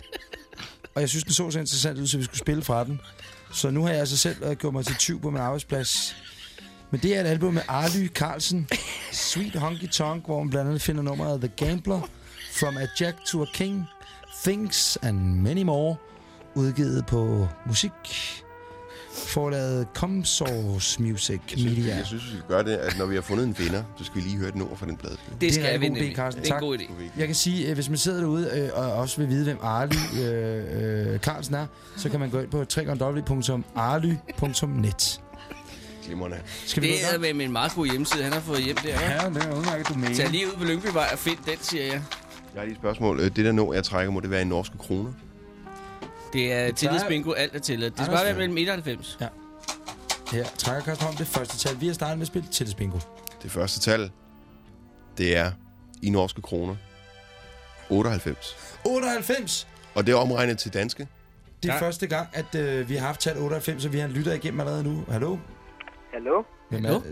og jeg synes, den så så interessant ud, så vi skulle spille fra den. Så nu har jeg altså selv øh, gjort mig til 20 på min arbejdsplads. Men det er et album med Arly Carlsen, Sweet Honky Tonk, hvor man blandt andet finder nummeret The Gambler, From a Jack to a King, Things and Many More, udgivet på musik forlaget Comsource Music Jeg synes, Media. jeg synes, vi skal gøre det, at når vi har fundet en vinder, så skal vi lige høre et nummer fra den plade. Det, Det er skal en vi god idé. Det er en god idé. Jeg kan sige, at hvis man sidder derude øh, og også vil vide, hvem Arly øh, øh, Carlsen er, så kan man gå ind på www.arly.net. Glimrende. Skal vi Det er med en meget god hjemmeside, han har fået hjem der. Ja. Ja, det er udmærket, du mener. Tag lige ud på Lyngbyvej og find den, siger jeg. Jeg har lige et spørgsmål. Øh, Det der nummer, jeg trækker, må det være i norske kroner? Det er tillidsbingo, alt er tilladt. Det skal bare være mellem 91. Her, trækker Carsten Holm det første tal. Vi har startet med at spille til bingo. Det første tal, det er i norske kroner. 98. 98! Og det er omregnet til danske. Det er Ja. første gang, at øh, vi har haft tal 98, og vi har en lytter igennem allerede nu. Hallo? Hallo, Hvem Hallo? Er,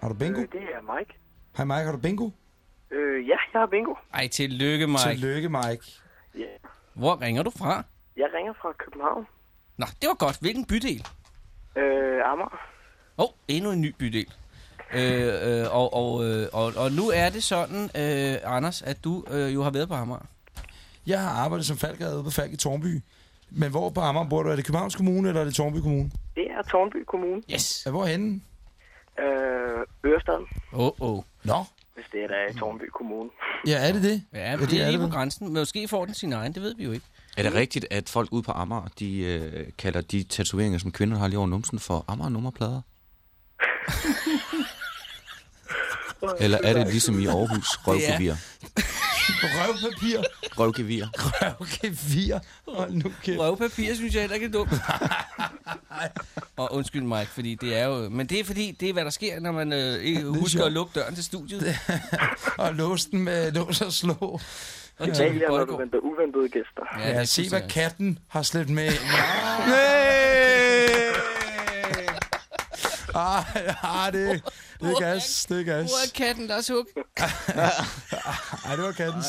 har du bingo? øh, det er Mike. Hej Mike, har du bingo? Øh, ja, jeg har bingo. Ej, tillykke, Mike. Tillykke, Mike. Ja. Hvor ringer du fra? Jeg ringer fra København. Nå, det var godt. Hvilken bydel? Øh, Amager. Åh, oh, endnu en ny bydel. Øh, øh, og, og, øh, og, og nu er det sådan, øh, Anders, at du øh, jo har været på Amager. Jeg har arbejdet som falkere ude på Falk i Tornby. Men hvor på Amager bor du? Er det Københavns Kommune, eller er det Tornby Kommune? Det er Tornby Kommune. Yes. Ja, Hvorhenne? Øh, Ørestaden, Åh, oh, oh. Nå. Hvis det er der i Tornby Kommune. <laughs> Ja, er det det? Ja, Ja, det det er lige det på grænsen. Måske får den sin egen, det ved vi jo ikke. Er det rigtigt, at folk ude på Amager, de øh, kalder de tatoveringer, som kvinder har lige over numsen, for Amager nummerplader? <laughs> Eller er det ligesom i Aarhus, røvgevir? <laughs> Røvpapir. Røvgevir. Røvgevir. Hold nu kæft. Røvpapir synes jeg heller ikke er dumt. og undskyld Mike, fordi det er jo... Men det er fordi, det er hvad der sker, når man øh, ikke husker sjovt. at lukke døren til studiet. Og låse den med lås og slå. Og Ja, når du venter uventede gæster. Ja, er se hvad katten har slæbt med. Ah, ah, det, det er gas, det er gas. Hvor er katten, Lars Hug? <laughs> Ej, det var kattens.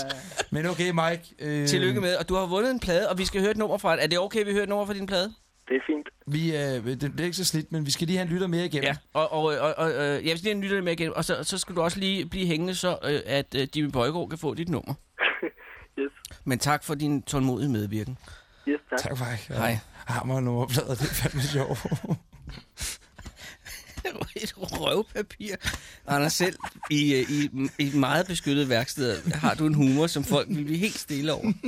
Men okay, Mike. Øh, Tillykke med, og du har vundet en plade, og vi skal høre et nummer fra... Er det okay, vi hører et nummer fra din plade? Det er fint. Vi, øh, det bliver ikke så slidt, men vi skal lige have en lytter mere igennem. Ja, og, og, og, og øh, jeg vil lige lytte med igen, og så, så skal du også lige blive hængende, så øh, at øh, Jimmy Bøjgaard kan få dit nummer. <laughs> Yes. Men tak for din tålmodige medvirken. Yes, tak. Tak, Mike. Hej. Hammer nummerplader, det er fandme sjovt. <laughs> <laughs> et røvpapir. Anders, selv i, øh, i, i et meget beskyttet værksted har du en humor, som folk vil blive helt stille over. <laughs>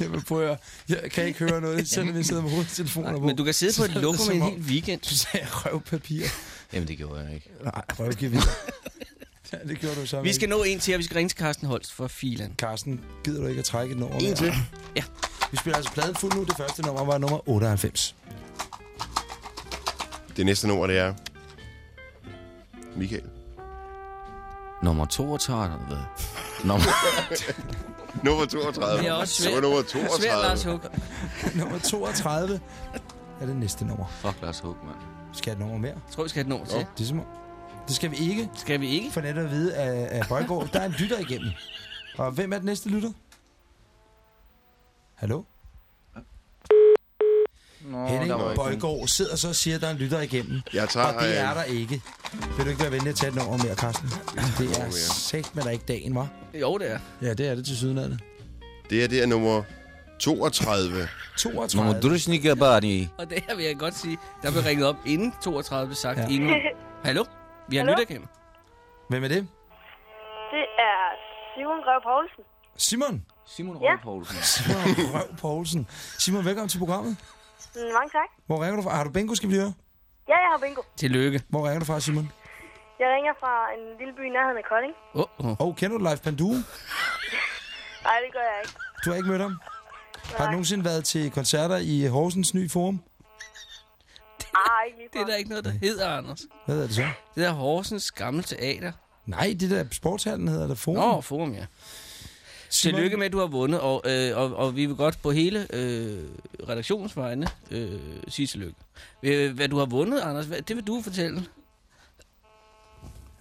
Jamen, prøv at høre. Jeg kan ikke høre noget, selvom vi sidder med hovedtelefoner på. Men du kan sidde på et lokum en hel weekend. Du sagde røvpapir. Jamen, det gjorde jeg ikke. Nej, røvgevir. <laughs> ja, det gjorde du så. Vi skal nå en til, og vi skal ringe til Carsten Holst for filan. Carsten, gider du ikke at trække et nummer? En til. Ja. Vi spiller altså pladen fuld nu. Det første nummer var nummer 98. Det næste nummer, det er... Michael. Nummer 32. Nummer... <laughs> Nummer 32. Det er også svært. Nummer Svært, Lars 32. Hug. nummer 32 er det næste nummer. Fuck Lars Hug, mand. Skal jeg have et nummer mere? Jeg tror, vi skal have et nummer til. Det, er som om- det skal vi ikke Skal vi ikke? for netop at vide af, af Bøjgaard. Der er en lytter igennem. Og hvem er den næste lytter? Hallo? Nå, Henning Bøjgaard sidder så og siger, at der er en lytter igennem. Jeg tager... Og det er øh, der ikke. Vil du ikke være venlig at tage et nummer mere, Carsten? Det er sagt med der ikke dagen, var. Jo, det er. Ja, det er det til sydenlandet. Det er det er nummer 32. 32. Nummer Drusnika Bari. Og det her vil jeg godt sige, der blev ringet op inden 32 blev sagt. Ja. Inden. <laughs> Hallo? Vi har lyttet igennem. Hvem er det? Det er Simon Grøv Poulsen. Simon. Simon. Røde Poulsen. Simon Røv Poulsen. Simon, velkommen til programmet. Mm, mange tak. Hvor ringer du fra? Har du bingo, skal vi høre? Ja, jeg har bingo. Tillykke. Hvor ringer du fra, Simon? Jeg ringer fra en lille by i nærheden af Kolding. Åh, oh, oh. Og oh, kender du Leif Panduro? <laughs> Nej, det gør jeg ikke. Du har ikke mødt ham? Har du Nej. nogensinde været til koncerter i Horsens nye forum? Ah, ikke lige Det er der ikke noget, der hedder, Anders. Hvad er det så? Det er Horsens gamle teater. Nej, det der sportshallen hedder der Forum. Nå, forum, ja. Simon, Tillykke med, at du har vundet, og, øh, og, og vi vil godt på hele øh, redaktionsvejene øh, sige tillykke. Øh, hvad du har vundet, Anders, hvad, det vil du fortælle.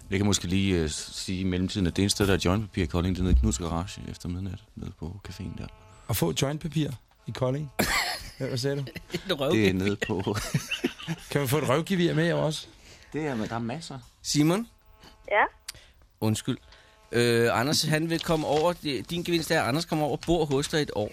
Jeg kan måske lige uh, sige i mellemtiden, at det eneste sted, der er jointpapir i Kolding, det er nede i Knuds Garage efter midnat, nede på caféen der. At få jointpapir i Kolding. <laughs> Hvad sagde du? Et Det er nede på... <laughs> Kan vi få et røvgevir med også? det er, der er masser. Simon, Ja, undskyld. Øh, Anders, han vil komme over, din gevinst er, at Anders kommer over og bor hos dig et år.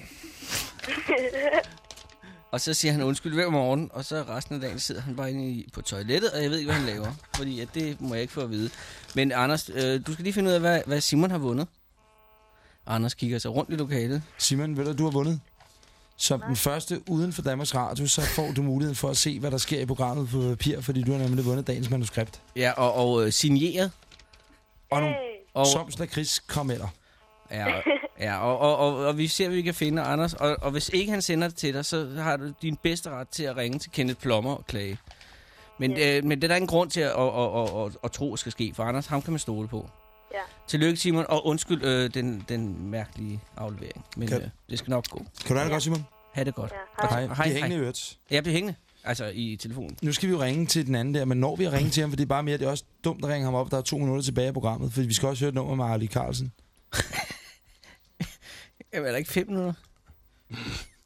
<laughs> og så siger han undskyld hver morgen, og så resten af dagen sidder han bare inde i, på toilettet, og jeg ved ikke, hvad han laver, fordi at det må jeg ikke få at vide. Men Anders, øh, du skal lige finde ud af, hvad, hvad Simon har vundet. Anders kigger sig rundt i lokalet. Simon, ved du, du har vundet? Som den første uden for Danmarks Radio, så får du muligheden for at se, hvad der sker i programmet på papir, fordi du har nemlig vundet dagens manuskript. Ja, og, og øh, signeret. Og nogle. Og, Somsler Chris kommentar. ja, og, ja og, og, og, og, vi ser, hvad vi kan finde, Anders. Og, og hvis ikke han sender det til dig, så har du din bedste ret til at ringe til Kenneth Plommer og klage. Men, øh, men det er der ingen grund til at, at, at, at, at tro, at skal ske, for Anders, ham kan man stole på. Ja. Tillykke, Simon, og undskyld øh, den, den mærkelige aflevering. Men Kan- øh, det skal nok gå. Kan du have det godt, Simon? Ha' det godt. Ja, hej. Hej. hej, Hej, hej. hængende i øvrigt. Jeg bliver hængende. Altså i telefonen. Nu skal vi jo ringe til den anden der, men når vi at ringe til ham, for det er bare mere, det er også dumt at ringe ham op, der er to minutter tilbage i programmet, for vi skal også høre et nummer med Arlie Carlsen. <laughs> Jamen, er der ikke fem minutter?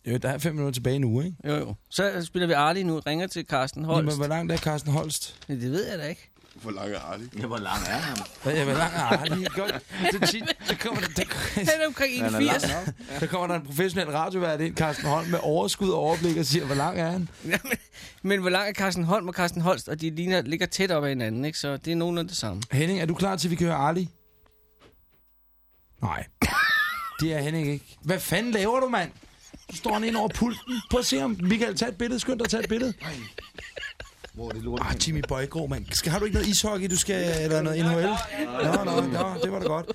Jo, der er fem minutter tilbage nu, ikke? Jo, jo. Så spiller vi Arlie nu. Ringer til Carsten Holst. Jamen, hvor langt er Carsten Holst? Det ved jeg da ikke. Hvor lang er Arli? Ja, hvor lang er han? Ja, hvor langt er Arlie? Godt. Så, tit, så kommer der, der, Han er omkring Han er 81. lang nok. der kommer der en professionel radiovært ind, Carsten Holm, med overskud og overblik og siger, hvor lang er han? Men hvor lang er Carsten Holm og Carsten Holst? Og de ligner, ligger tæt op ad hinanden, ikke? Så det er nogenlunde det samme. Henning, er du klar til, at vi kan høre Arlie? Nej. Det er Henning ikke. Hvad fanden laver du, mand? Du står han ind over pulten. Prøv at se ham. Michael, tag et billede. Skynd dig at tage et billede. Hvor er det lort? Ah, Jimmy Bøjgaard, mand. Skal, har du ikke noget ishockey, du skal, eller noget NHL? Nå, nå, nå, det var da godt.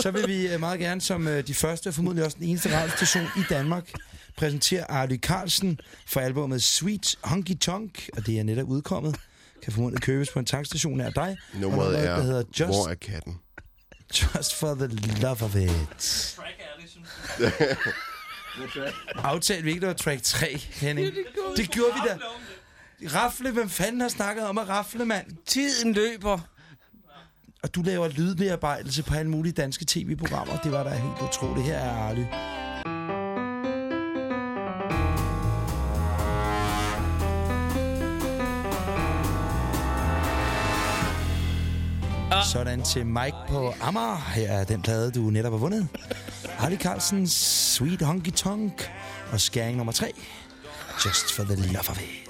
Så vil vi øh, meget gerne som øh, de første, og formodentlig også den eneste radiostation i Danmark, præsentere Arlie Carlsen for albumet Sweet Honky Tonk, og det er netop udkommet. Kan formodentlig købes på en tankstation nær dig. Og Nummeret er, der hedder Just, hvor er katten? Just for the love of it. Aftalte vi ikke, det var track 3, Henning? Det gjorde vi da. Rafle, hvem fanden har snakket om at rafle, mand? Tiden løber. Og du laver lydbearbejdelse på alle mulige danske tv-programmer. Det var da helt utroligt. Her er Arly. Sådan til Mike på Amager. Her er den plade, du netop har vundet. Harley Carlsens Sweet Honky Tonk og skæring nummer 3. Just for the love of it.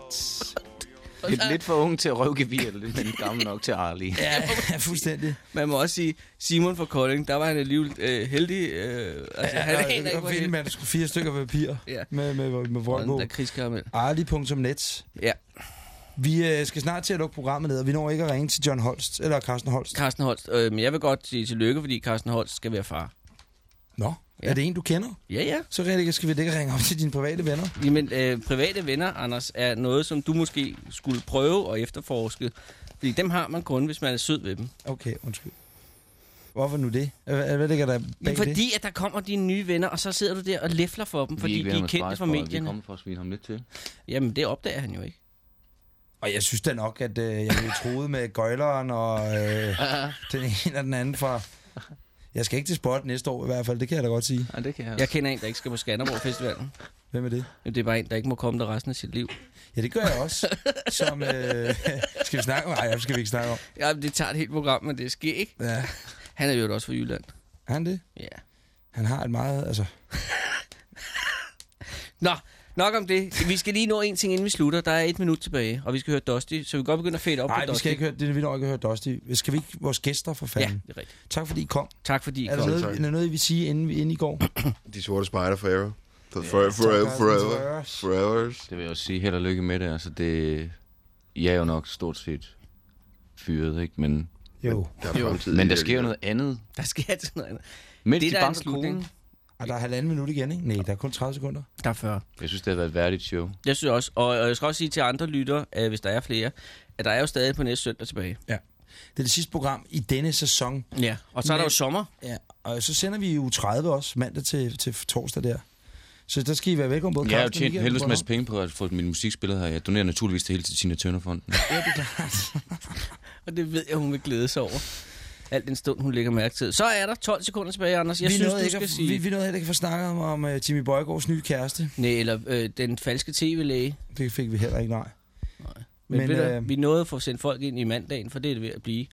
Lidt, lidt for ung til at røve gevir, men gammel nok til Arlie. Ja, fuldstændig. Man må også sige, Simon fra Kolding, der var han alligevel øh, heldig. Øh, altså, Ja, han ja, aner ikke, hvor finde, heldig. man skulle fire stykker papir Ja. med, med, med, med vold på. Arli.net. Ja, Vi øh, skal snart til at lukke programmet ned, og vi når ikke at ringe til John Holst, eller Carsten Holst. Carsten Holst. Øh, men jeg vil godt sige tillykke, fordi Carsten Holst skal være far. Nå, Ja. er det en, du kender? Ja, ja. Så rigtig skal vi ikke ringe op til dine private venner. Jamen, øh, private venner, Anders, er noget, som du måske skulle prøve at efterforske. Fordi dem har man kun, hvis man er sød ved dem. Okay, undskyld. Hvorfor nu det? Hvad, hvad ligger der bag Jamen, det? fordi at der kommer dine nye venner, og så sidder du der og læfler for dem, fordi de er kendte fra Vi er medierne. kommet for at svine ham lidt til. Jamen, det opdager han jo ikke. Og jeg synes da nok, at øh, jeg blev troet med gøjleren og øh, <laughs> den ene og den anden fra... Jeg skal ikke til spot næste år i hvert fald, det kan jeg da godt sige. Ja, det kan jeg. Jeg kender en, der ikke skal på Skanderborg Festivalen. Hvem er det? Men det er bare en, der ikke må komme der resten af sit liv. Ja, det gør jeg også. Som, øh, <laughs> skal vi snakke om? Nej, skal vi ikke snakke om. Ja, det tager et helt program, men det sker ikke. Ja. Han er jo også fra Jylland. Er han det? Ja. Han har et meget... Altså, Nå, nok om det. Vi skal lige nå en ting, inden vi slutter. Der er et minut tilbage, og vi skal høre Dusty, så vi kan godt begynde at fade op nej, på vi Dusty. skal ikke høre, det, vi når ikke høre Dusty. Skal vi ikke vores gæster for Ja, fanden? det er rigtigt. Tak fordi I kom. Tak fordi I Er der kom. noget, tak. er der noget, I vil sige, inden, vi- inden I går? <clears throat> De sorte spejder forever. For, for, forever, forever, forever. Det vil jeg også sige. Held og lykke med det. Altså, det... I er jo nok stort set fyret, ikke? Men, Jo. Der er Jo. men der sker jo noget andet. Der sker altid noget andet. Mens Det de der er en slutning. konen. Og der er halvanden minut igen, ikke? Nej, der er kun 30 sekunder. Der er 40. Jeg synes, det har været et værdigt show. Jeg synes også, og, og jeg skal også sige til andre lyttere, at hvis der er flere, at der er jo stadig på næste søndag tilbage. Ja. Det er det sidste program i denne sæson. Ja, og så er der Men- jo sommer. Ja, og så sender vi jo 30 også, mandag til, til torsdag der. Så der skal I være velkommen både Jeg har jo tjent helvedes på masse penge på at få min musik spillet her. Jeg donerer naturligvis det hele til Tina Turner-fonden. Ja, det er klart. <laughs> Og det ved jeg, hun vil glæde sig over. Alt den stund, hun lægger mærke til. Så er der 12 sekunder tilbage, Anders. Jeg vi, synes, nåede du skal at, sige... vi, vi nåede heller ikke at få snakket om, om uh, Jimmy Bøjgaards nye kæreste. Nej, eller øh, den falske tv-læge. Det fik vi heller ikke, nej. Men, Men, Men øh, vi nåede at få sendt folk ind i mandagen, for det er det ved at blive.